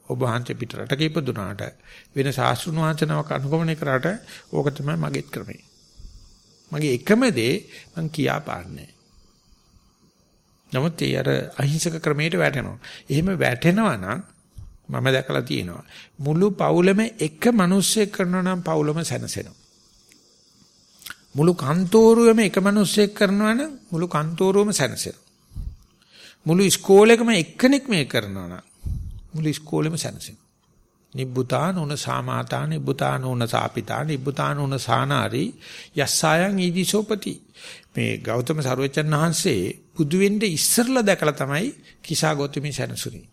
ඔබ වහන්සේ පිට රටක ඉපදුනාට වෙන ශාස්ත්‍රුණ වහන්සේනමක් අනුගමනය කරාට ඕක තමයි මගේත් ක්‍රමය. මගේ එකම දේ මං කියා පාන්නේ. නමුත් ඒ අර අහිංසක ක්‍රමයට වැටෙනවා. එහෙම වැටෙනවා නම් මම දැකලා තියෙනවා. මුළු පවුලම එක මිනිස්සෙක් කරනවා නම් පවුලම සැනසෙනවා. මුළු කන්තෝරුවේම එක මිනිස්සෙක් කරනවා නම් මුළු කන්තෝරුවම සැනසෙනවා. මුළු ඉස්කෝලේකම එක්කෙනෙක් මේ කරනවා නම් මුළු ඉස්කෝලේම සැනසෙනවා. නිබ්බුතානුන සාමාතා නිබ්බුතානුන සාපිතා නිබ්බුතානුන සානාරි යස්සයන් ඊදිසෝපති. මේ ගෞතම සර්වචන් වහන්සේ බුදු වෙන්න ඉස්සරලා දැකලා තමයි කිසා ගෞතමී සැනසුනේ.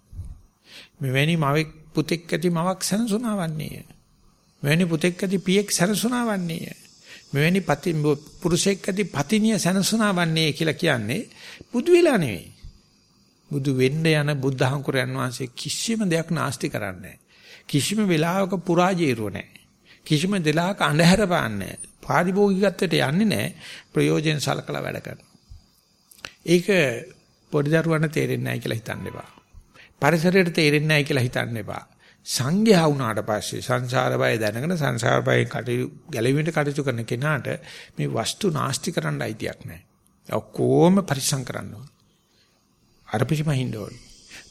මෙවැනි මවෙක් පුතෙක් ඇති මවක් සැනසුණා වන්නේය මෙවැනි පුතෙක් ඇති පියෙක් සැනසුණා වන්නේය මෙවැනි පති පුරුෂයෙක් ඇති පතිනිය සැනසුණා වන්නේ කියලා කියන්නේ බුදු වෙලා නෙවෙයි. බුදු වෙන්න යන බුද්ධහංකුරයන් වහන්සේ කිසිම දෙයක් නාස්ති කරන්නේ කිසිම වෙලාවක පුරාජේරුව නැහැ. කිසිම දෙලාවක අඳුර පාන්නේ නැහැ. පාරිභෝගිකත්වයට යන්නේ නැහැ. ප්‍රයෝජන සලකලා වැඩ කරනවා. ඒක පොඩි දරුවන්ට තේරෙන්නේ නැහැ කියලා හිතන්න එපා. පරිසරයට තේරෙන්නේ නැහැ කියලා හිතන්න එපා. සංඝයා වුණාට පස්සේ සංසාර බය දැනගෙන සංසාර බයෙන් කටයුතු ගැලවීමට කටයුතු කරන කෙනාට මේ වස්තු නාස්ති කරන්න අයිතියක් නැහැ. ඔක්කොම පරිසම් කරන්න ඕන. අර පිටිමහින්න ඕනේ.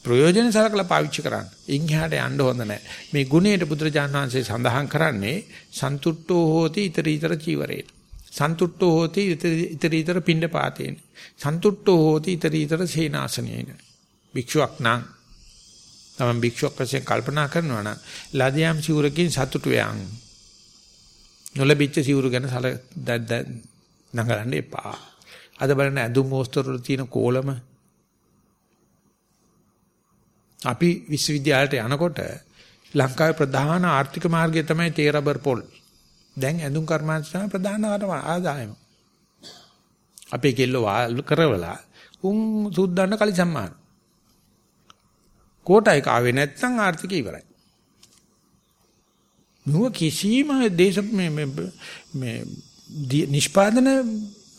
ප්‍රයෝජන සලකලා පාවිච්චි කරන්න. ඉන්හාට යන්න හොඳ නැහැ. මේ ගුණයට බුදුරජාණන් වහන්සේ සඳහන් කරන්නේ සන්තුට්ඨෝ හෝති ඊතරීතර චීවරේන. සන්තුට්ඨෝ හෝති ඊතරීතර පිණ්ඩපාතේන. සන්තුට්ඨෝ හෝති ඊතරීතර සේනාසනේන. භික්ෂුවක් නම් තමන් භික්ෂුවක් වශයෙන් කල්පනා කරනවා නම් ලදියම් සිවුරකින් සතුටු වෙයන්. නොලබිච්ච සිවුරු ගැන සල නඟලන්න එපා. අද බලන්න ඇඳුම් මෝස්තර වල තියෙන කෝලම අපි විශ්වවිද්‍යාලයට යනකොට ලංකාවේ ප්‍රධාන ආර්ථික මාර්ගය තමයි තේ රබර් පොල්. දැන් ඇඳුම් කර්මාන්ත තමයි ප්‍රධාන ආදායම. අපේ කෙල්ල වාල් කරවලා උන් සුද්දන්න කලි සම්මාන. කෝටයි කාවේ නැත්නම් ආර්ථිකය ඉවරයි. නුව කිසිම දේශ මේ මේ නිෂ්පාදන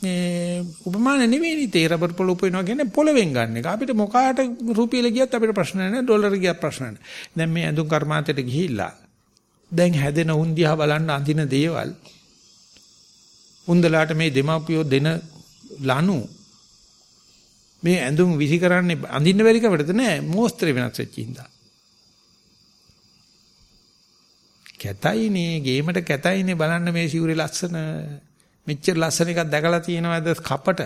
මේ උපමාන නෙවෙයි තේ රබර් පොළ උපයනවා කියන්නේ පොළවෙන් ගන්න එක. අපිට මොකාට රුපියල ගියත් අපිට ප්‍රශ්න නැහැ ඩොලර් ගියත් ප්‍රශ්න නැහැ. දැන් මේ ඇඳුම් කර්මාන්තයට ගිහිල්ලා දැන් හැදෙන උන් දිහා බලන්න අඳින දේවල් උන්දලාට මේ දෙමාපියෝ දෙන ලනු මේ ඇඳුම් විසි කරන්නේ අඳින්න බැරි කවටද නෑ මෝස්ත්‍රේ වෙනස් වෙච්ච හින්දා. කැතයිනේ ගේමට කැතයිනේ බලන්න මේ සිවුරේ ලස්සන මෙච්චර ලස්සන එකක් දැකලා තියෙනවද කපට?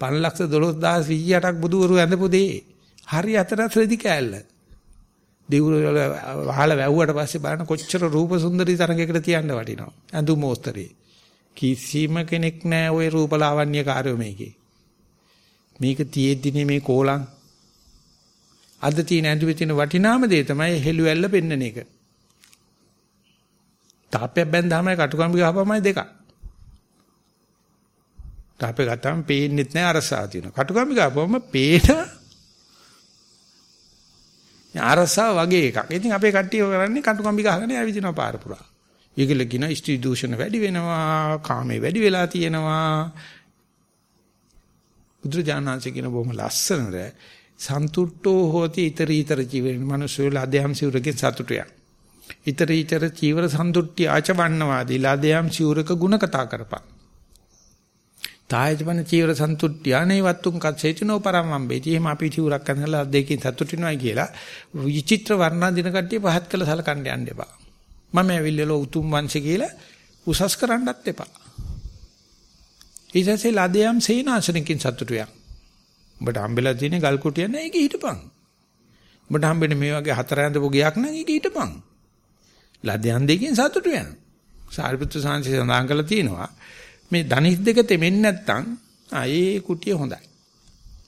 512028ක් බුදුවරු ඇඳපු දෙේ. හරි අතරත් රෙදි කෑල්ල. දෙවුරු වල වහල වැව්වට පස්සේ බලන්න කොච්චර රූප සුන්දරී තරගයකට තියන්න වටිනවා. ඇඳු මොස්තරේ. කිසිම කෙනෙක් නැහැ ওই රූප ලාවන්‍ය කාර්යෝ මේකේ. මේක තියෙද්දිනේ මේ කෝලං. අද තියෙන ඇඳුමේ තියෙන වටිනාම දේ තමයි හෙළුවැල්ල පෙන්නන එක. තාප්පයක් බැන්දාමයි කටුකම්බි ගහපමයි දෙකක්. තාපේ ගත්තාම පේන්නෙත් නැහැ අරසාව තියෙනවා. කටුකම්බි ගාපුවම පේන අරසාව වගේ එකක්. ඉතින් අපේ කට්ටිය කරන්නේ කටුකම්බි ගහගෙන ඇවිදිනවා පාර පුරා. ඒකල කියන ස්ත්‍රී දූෂණ වැඩි වෙනවා, කාමේ වැඩි වෙලා තියෙනවා. බුදුරජාණන්සේ කියන බොහොම ලස්සනට සන්තුට්ඨෝ හෝති ඊතර ඊතර ජීවෙන මිනිස්සු ලදයම් සිවුරකින් සතුටුය. ඊතර ඊතර චීවර සන්තුට්ටි ආචවන්නවාදී ලදයම් සිවුරක ಗುಣ කතා කරපන්. තායජපන චීවර සන්තුට්ඨ්‍යානේ වත්තුන් කච්චේචනෝ පරමම්බේති. එහෙම අපි චීවරක් කරනලා දෙකකින් සතුටිනවයි කියලා විචිත්‍ර වර්ණ දින කට්ටිය පහත් කළ සලකන්න යන්න එපා. මම ඇවිල්ලා උතුම් වංශේ කියලා උසස් කරන්නත් එපා. ඊටසේ ලදයම් සේනාසනකින් සතුටුයක්. උඹට හම්බෙලා තියෙන ගල් කුටිය නෑ ඒක හිටපන්. උඹට හම්බෙන්නේ මේ වගේ හතර ඇඳපු ගයක් නම් ඒක හිටපන්. ලදයන් දෙකෙන් සතුටු වෙන. සාරිපුත්‍ර සාංශය සඳහන් කරලා තියෙනවා මේ ධනිස් දෙක තෙමෙන්නේ නැත්තම් ආයේ කුටිය හොඳයි.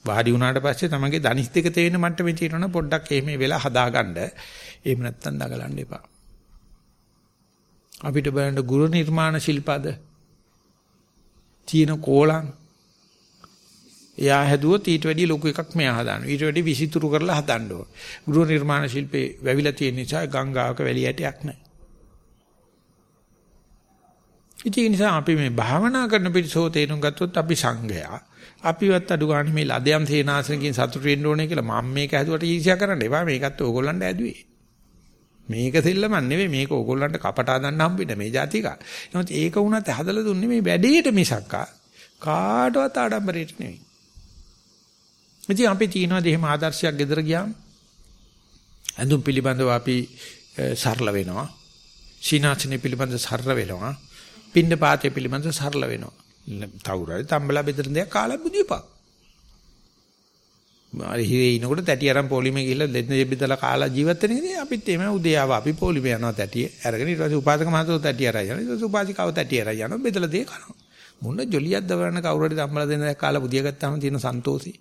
වාඩි වුණාට පස්සේ තමගේ ධනිස් දෙක තෙවෙන මට්ටමේ තියෙනවනම් පොඩ්ඩක් එහෙම වෙලා හදාගන්න. එහෙම නැත්තම් දඟලන්න එපා. අපිට බලන්න ගුරු නිර්මාණ ශිල්පද තියෙන කෝලං එයා හැදුවොත් ඊට වැඩිය ලොකු එකක් මෙයා හදානවා. ඊට වැඩිය විසිතුරු කරලා හදන්න ඕන. ගෘහ නිර්මාණ ශිල්පේ වැවිලා තියෙන නිසා ගංගාවක වැලි ඇටයක් නැහැ. ඉතින් ඒ නිසා අපි මේ භාවනා කරන පිටසෝ තේරුම් ගත්තොත් අපි සංඝයා අපිවත් අඩු ගන්න මේ ලදයන් තේනාසනකින් සතුටු වෙන්න ඕනේ කියලා මම මේක හැදුවට ඊර්ෂ්‍යා කරන්න එපා මේකත් ඕගොල්ලන්ට ඇදුවේ මේක දෙල්ලමන් නෙවෙයි මේක ඕගොල්ලන්ට කපට හදන්න හම්බෙන්නේ මේ જાතික. නමුත් ඒක වුණත් හදලා දුන්නේ මේ වැඩේට මිසක්කා කාටවත් ආඩම්බරයට නෙවෙයි. ඉතින් අපි තියනවාද එහෙම ආදර්ශයක් ගෙදර ගියාම ඇඳුම් පිළිබඳව අපි සරල වෙනවා. සීනාසනේ පිළිබඳව සරල වෙනවා. පින්න පාතේ පිළිබඳව සරල වෙනවා. තවුරයි තම්බලා බෙදෙන දෙයක් කාලා බුදියපා. මාරි හිරේ ඉනකොට තැටි අරන් පොලිමේ ගිහිල්ලා දෙන්න බෙදලා කාලා ජීවත් වෙන ඉතින් අපිත් එහෙම උදේ ආව අපි පොලිමේ යනවා තැටිය. අරගෙන ඊට පස්සේ උපාසක මහත්තයෝ තැටි අරන් යනවා. ඊට පස්සේ උපාසිකාව තැටි අරන් යනවා බෙදලා දෙය කනවා. මොන ජොලියක්ද බලන්න කවුරු හරි තම්බලා දෙන දෙයක් කාලා බුදිය ගත්තාම තියෙන සන්තෝෂي.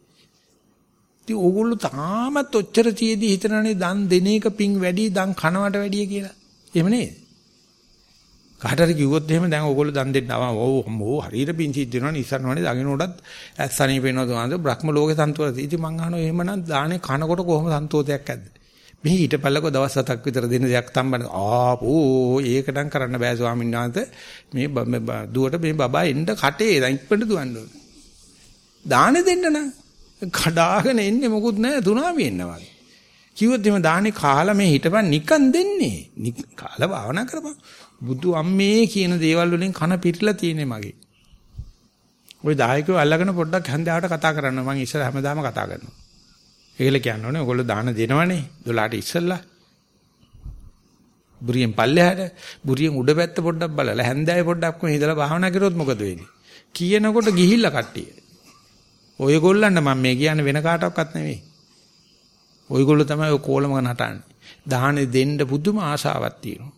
ඉතින් ඕගොල්ලෝ තාමත් ඔච්චර තියේදී හිතනනේ දන් දෙන එක පිං වැඩි දන් කනවට වැඩිය කියලා. එහෙම නේද? කාට හරි කිව්වොත් එහෙම දැන් ඕගොල්ලෝ දන් දෙන්න ආවා. ඕ මො හරියට පිං සිද්ධ වෙනවනේ ඉස්සරහනේ දකින්නකොටත් ඇස්සණී පේනවා දුවන්ද බ්‍රහ්ම ලෝකේ සන්තෝෂයි. ඉතින් මං අහනවා එහෙමනම් දානේ කනකොට කොහොම සන්තෝෂයක් ඇද්ද? මෙහි ඊටපල්ලක දවස් හතක් විතර දෙන දෙයක් තම්බන ආපෝ ඒකටම් කරන්න බෑ ස්වාමීන් වහන්සේ මේ දුවට මේ බබා එන්න කටේ දැන් ඉක්පිට දුවන්න ඕන. දානේ දෙන්න නම් කඩාගෙන එන්නේ මොකුත් නැහැ තුනාමි එන්නවා. කිව්වොත් එimhe දානේ කාලා මේ හිටපන් නිකන් දෙන්නේ. කාලා භාවනා කරපන්. බුදු අම්මේ කියන දේවල් වලින් කන පිටිලා තියෙන්නේ මගේ. ওই දායකයෝ අල්ලගෙන පොඩ්ඩක් හන්දාවට කතා කරන්න මම ඉස්සර හැමදාම කතා කරනවා. ඒකල කියන්නේ ඔයගොල්ලෝ දාන දෙනවනේ 12ට ඉස්සෙල්ලා. බුරියෙන් පල්ලෙහාට බුරියෙන් උඩ පැත්ත පොඩ්ඩක් බලලා හැන්දෑවේ පොඩ්ඩක් කොහේ ඉඳලා භාවනා කරොත් මොකද වෙන්නේ? කියනකොට ගිහිල්ලා කට්ටිය. ඔයගොල්ලන්ට මම මේ කියන්නේ වෙන කාටවත් නෙවෙයි. ඔයගොල්ලෝ තමයි ඔය කෝලම නටන්නේ. දාහනේ දෙන්න පුදුම ආශාවක් තියෙනවා.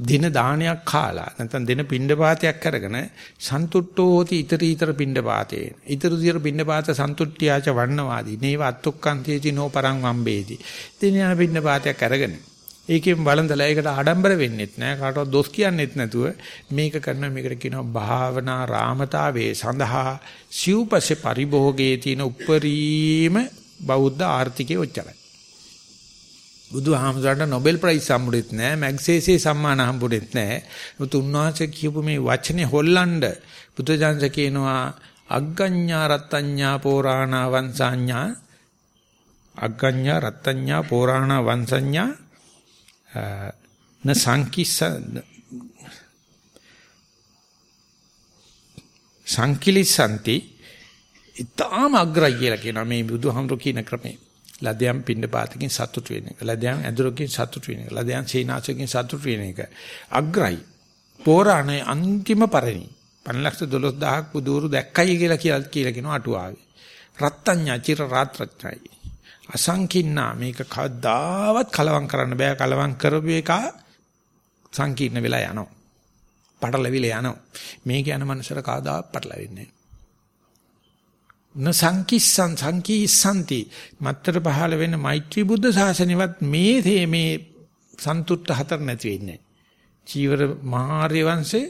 දින දානයක් කාලා නැත්නම් දින පිණ්ඩපාතයක් අරගෙන සන්තුට්ඨෝ hoti iter iter පිණ්ඩපාතේ. iter iter පිණ්ඩපාත සන්තුට්ඨියාච වන්නවාදී. නේව අත්තුක්කන්තේති නෝ පරං වම්බේති. දින යන පිණ්ඩපාතයක් අරගෙන ඒකෙන් බලන්දලා ඒකට ආඩම්බර වෙන්නෙත් නෑ කාටවත් දොස් කියන්නෙත් නැතුව මේක කරන මේකට කියනවා භාවනා රාමතාවේ සඳහා සිව්පසේ පරිභෝගයේ තියෙන උප්පරීම බෞද්ධ ආර්ථිකයේ ඔච්චරයි. බුදුහාමුදුරන්ට නොබෙල් ප්‍රයිස් හම්බුෙත් නෑ මැග්සේසේ සම්මාන හම්බුෙත් නෑ. මුතු උන්වහන්සේ කියපු මේ වචනේ හොල්ලන්න බුදුජානක කියනවා අග්ගඤ්ඤා රත්ත්‍ඤ්ඤා පෝරාණා වංසඤ්ඤා අග්ගඤ්ඤා රත්ත්‍ඤ්ඤා පෝරාණා වංසඤ්ඤා න සංකිස්ස සංකිලිසanti ඊටාම අග්‍රයි කියලා කියනවා මේ බුදුහාමුදුරු කියන ක්‍රමේ. ලදයන් පින්න පාතකින් සතුට වෙන එක. ලදයන් ඇදුරකින් සතුට වෙන එක. ලදයන් සීනාසකින් සතුට වෙන එක. අග්‍රයි. පෝරාණේ අන්තිම පරිණි. 512000ක් බුදුරු දැක්කයි කියලා කියලා කියලා කියනවා අටුවාවේ. රත්ත්‍ඤ්ඤා චිර රාත්‍රත්‍යයි. අසංකින්නා මේක කවදාවත් කලවම් කරන්න බෑ කලවම් කරපු එක සංකීර්ණ වෙලා යනවා. පටලවිලා යනවා. මේක යන මනසට කවදාවත් පටලවෙන්නේ නෑ. සංකිස්සං සංකීස්සanti මත්තර පහළ වෙන මෛත්‍රී බුද්ධ ශාසනයවත් මේ මේ සන්තුට්ඨ හතර නැති වෙන්නේ. චීවර මහාර්ය වංශේ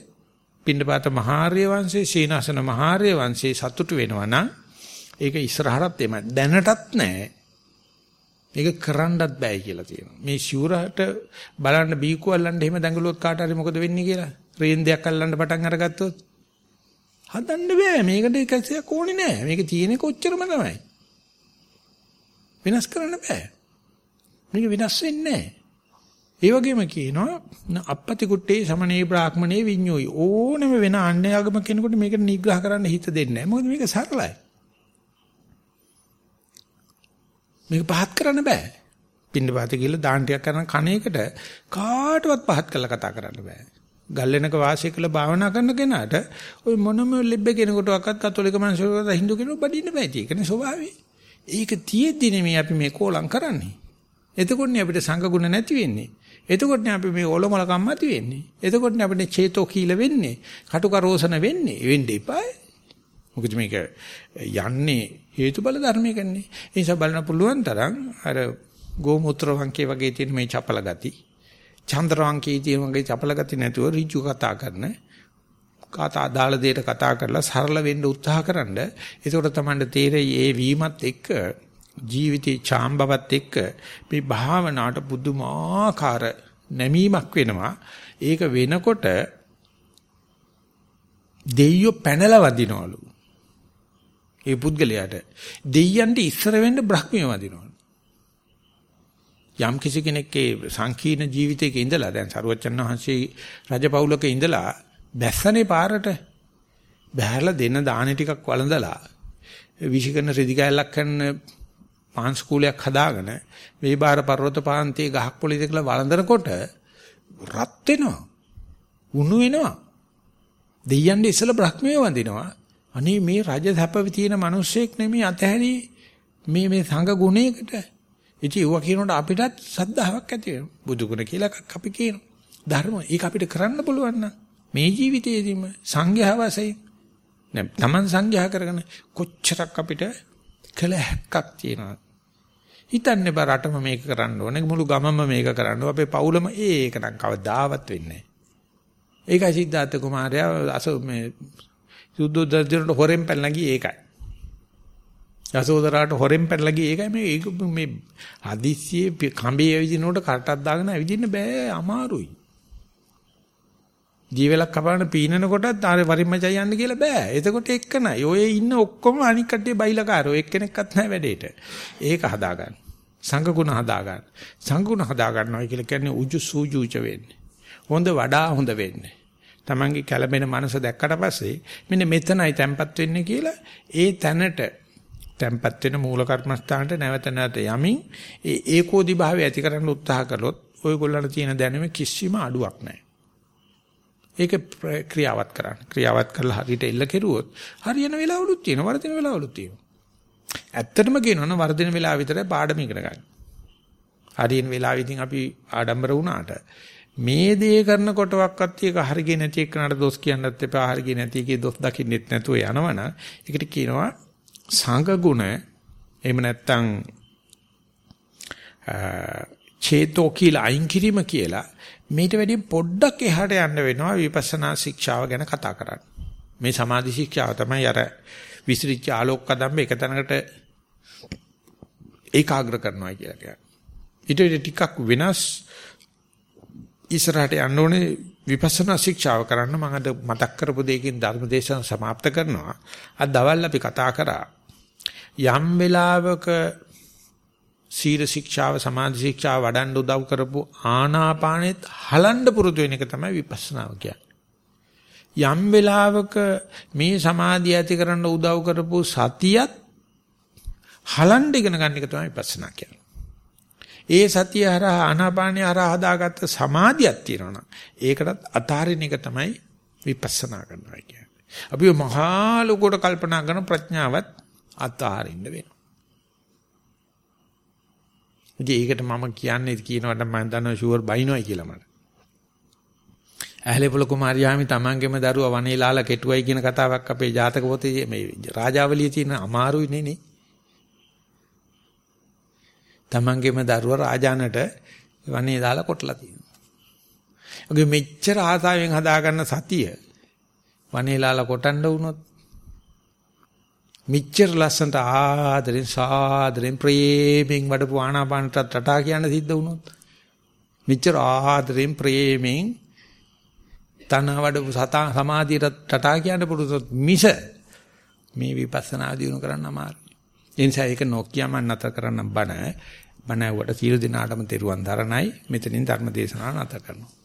පින්නපාත මහාර්ය වංශේ සීනාසන මහාර්ය වංශේ සතුටු වෙනවා නම් ඒක ඉස්සරහටත් එමය දැනටත් නැහැ මේක කරන්නත් බෑ කියලා තියෙනවා. මේ ෂුවරට බලන්න බීකෝ අල්ලන්න එහෙම දඟලුවොත් කාට හරි මොකද වෙන්නේ කියලා. රේන් දෙයක් අල්ලන්න පටන් අරගත්තොත් හදන්න බෑ. මේකට එකසියක් ඕනේ නෑ. මේක තියෙන කොච්චරම තමයි. වෙනස් කරන්න බෑ. මේක වෙනස් වෙන්නේ නෑ. ඒ වගේම කියනවා අපපති කුට්ටේ සමනේ බ්‍රාහ්මණේ විඤ්ඤෝයි ඕනම වෙන අන්‍ය ආගම කෙනෙකුට මේක නිග්‍රහ කරන්න හිත දෙන්නේ නැහැ. මොකද මේක සරලයි. මේක පහත් කරන්න බෑ. පින්න පහත කියලා දාන ටිකක් කරන කණේකට කාටවත් පහත් කරලා කතා කරන්න බෑ. ගල්ලෙනක වාසය කළ භාවනා කරන කෙනාට ওই මොනම ලෙබ්බ කෙනෙකුටවත් කතෝලික මනුස්සයෙකුට හින්දු කෙනෙකුට බඩින්න බෑ. ඒකනේ ස්වභාවය. ඒක තියෙද්දි නෙමෙයි අපි මේ කෝලම් කරන්නේ. එතකොටනේ අපිට සංගුණ නැති වෙන්නේ. එතකොටනේ අපි මේ ඔලොමල කම්මැති වෙන්නේ. එතකොටනේ අපිට චේතෝ කීල වෙන්නේ. කටුකරෝසන වෙන්නේ. වෙන්න එපායි. මොකද මේක යන්නේ හේතුඵල ධර්මයකන්නේ. ඒ නිසා බලන්න පුළුවන් තරම් අර ගෝමූත්‍ර වංකේ වගේ තියෙන මේ චපල ගති, චන්ද්‍ර වංකේ තියෙන වගේ චපල ගති නැතුව ඍජු කතා කරන කතා දාල දෙයට කතා කරලා සරල වෙන්න උත්සාහ කරන්න. ඒකට තමයි තේරෙයි ඒ වීමත් එක්ක ජීවිතේ ඡාම්බවත් එක්ක මේ භාවනාවට පුදුමාකාර නැමීමක් වෙනවා. ඒක වෙනකොට දෙයියෝ පැනලා වදිනවලු. ඒ පුද්ගලයාට දෙයියන්ට ඉස්සර වෙන්න බ්‍රහ්මිය වදිනවලු. යම් කිසි කෙනෙක්ගේ සංකීර්ණ ජීවිතයක ඉඳලා දැන් සරුවච්චන් වහන්සේ රජපෞලක ඉඳලා බැස්සනේ පාරට බහැරලා දෙන දාන ටිකක් වළඳලා විශිකරන රෙදි කැලක් කරන පාන්ස් කූලයක් හදාගෙන වේබාර පර්වත පාන්තියේ ගහක් පොළේ දෙකලා වළඳනකොට රත් වෙනවා. උණු වෙනවා. දෙයයන්ගේ ඉස්සල බ්‍රහ්මයේ වඳිනවා. අනේ මේ රජ සැපවි තියෙන මිනිස්සෙක් නෙමෙයි අතහැරි මේ මේ සංඝ ගුණයකට. ඉතින් ඒවා කියනකොට අපිටත් සද්ධාාවක් ඇති වෙනවා. බුදු ගුණ කියලා අපි කියනවා. ධර්ම ඒක අපිට කරන්න පුළුවන් නම් මේ ජීවිතයේදීම සංඝයා වශයෙන් නැත්නම් Taman සංඝයා කරගෙන කොච්චරක් අපිට කළ හැක්කක් තියෙනවා. හිතන්නේ බා රටම මේක කරන්න ඕනේ මුළු ගමම මේක කරන්න ඕනේ අපේ පවුලම ඒක නම් කවදාවත් වෙන්නේ නැහැ. ඒකයි සිද්ධාර්ථ කුමාරයා අස මේ සුද්ධෝදර්ජනට හොරෙන් පැනලා ගියේ ඒකයි. යසෝදරාට හොරෙන් පැනලා ගියේ ඒකයි මේ ඒක මේ හදිස්සියේ කඹේ ඇවිදිනකොට කටක් දාගෙන ඇවිදින්න බෑ අමාරුයි. ජීවලක් කපන පීනන කොටත් ආරේ වරිමචයි යන්න කියලා බෑ. එතකොට එක්කනයි. ඔය ඉන්න ඔක්කොම අනික් කට්ටිය බයිලකාරෝ එක්කෙනෙක්වත් නැහැ වැඩේට. ඒක හදාගන්න. සංගුණ හදාගන්න. සංගුණ හදාගන්නවා කියලා කියන්නේ උජු සූජුච වෙන්නේ. හොඳ වඩා හොඳ වෙන්නේ. Tamange කැළඹෙන මනස දැක්කට පස්සේ මෙන්න මෙතනයි තැම්පත් වෙන්නේ කියලා ඒ තැනට තැම්පත් වෙන මූල කර්මස්ථානට නැවත නැවත යමින් ඒ ඒකෝදි භාවය ඇති කරන්න උත්සාහ කළොත් ඔයගොල්ලන්ට තියෙන දැනුම කිසිම අඩුවක් නැහැ. ඒක ක්‍රියාවත් කරන්න. ක්‍රියාවත් කරලා හරියට එල්ල කෙරුවොත් හරියන වෙලාවලුත් තියෙනවා වර්ධින වෙලාවලුත් තියෙනවා. ඇත්තටම කියනවනම් වර්ධින වෙලාව විතරයි පාඩම ඉගෙන ගන්න. හරියන වෙලාවෙදී අපි ආඩම්බර වුණාට මේ දේ කරනකොටවත් එක හරිය නැති එකනට දොස් කියන්නත් එපා හරිය නැති එකේ දොස් දකින්නෙත් නැතුව යනවනම් ඒකට කියනවා සංඝ ගුණ එහෙම නැත්නම් චේතෝ කියලා අයින් කිරීම කියලා මේට වැඩිය පොඩ්ඩක් එහාට යන්න වෙනවා විපස්සනා ශික්ෂාව ගැන කතා කරන්න. මේ සමාධි ශික්ෂාව තමයි අර විසිරිච්ච ආලෝක කදම්බ එක තැනකට ඒකාග්‍ර කරනවා කියලා කියන්නේ. ඊට ටිකක් වෙනස් ඉස්සරහට යන්න ඕනේ විපස්සනා ශික්ෂාව කරන්න මම අද මතක් කරපු දෙයකින් ධර්මදේශන સમાપ્ત කරනවා. අද දවල් අපි කතා කරා යම් වෙලාවක සීල ශික්ෂාව සමාධි ශික්ෂාව වඩන්න උදව් කරපු ආනාපානෙත් හලන්න පුරුදු වෙන එක තමයි විපස්සනාව කියන්නේ. යම් වෙලාවක මේ සමාධිය ඇති කරන්න උදව් කරපු සතියත් හලන්න ඉගෙන ගන්න එක තමයි විපස්සනා කියන්නේ. ඒ සතිය හරහා ආනාපානිය හරහා හදාගත්ත සමාධියක් තියෙනවා ඒකටත් අතාරින එක තමයි විපස්සනා කරනවා කියන්නේ. අපි මහා ලෝකෝට කල්පනා කරන ප්‍රඥාවත් අතාරින්න වෙනවා. ඉතින් ඒකට මම කියන්නේ කියනවට මම දන්නවා ෂුවර් බයිනොයි කියලා මට. ඇහලේපොළ කුමාරියාමි තමන්ගේම දරුවා වනේලාලා කෙටුවයි කියන කතාවක් අපේ ජාතක පොතේ මේ රාජාවලියේ තියෙන අමාරුයි නේ නේ. තමන්ගේම දරුවා රාජානට වනේ දාලා කොටලා තියෙනවා. ඔගේ මෙච්චර ආසාවෙන් හදාගන්න සතිය වනේලාලා කොටන්න වුණොත් මිච්ඡර ලස්සන්ට ආදරෙන් සාදරෙන් ප්‍රේමෙන් වඩපු ආනාපානට රටා කියන්න සිද්ධ වුණොත් මිච්ඡර ආදරෙන් ප්‍රේමෙන් තන වඩපු සතා සමාධියට රටා කියන්න පුළුවන් මිස මේ විපස්සනා දිනු කරන්න අමාරුයි. ඒ නිසා ඒක නොකිය මන් නැතර කරන්න බන බණ ඇහුවට සියලු දෙනාටම තෙරුවන් තරණයි. මෙතනින් ධර්ම දේශනාව නැත කරනවා.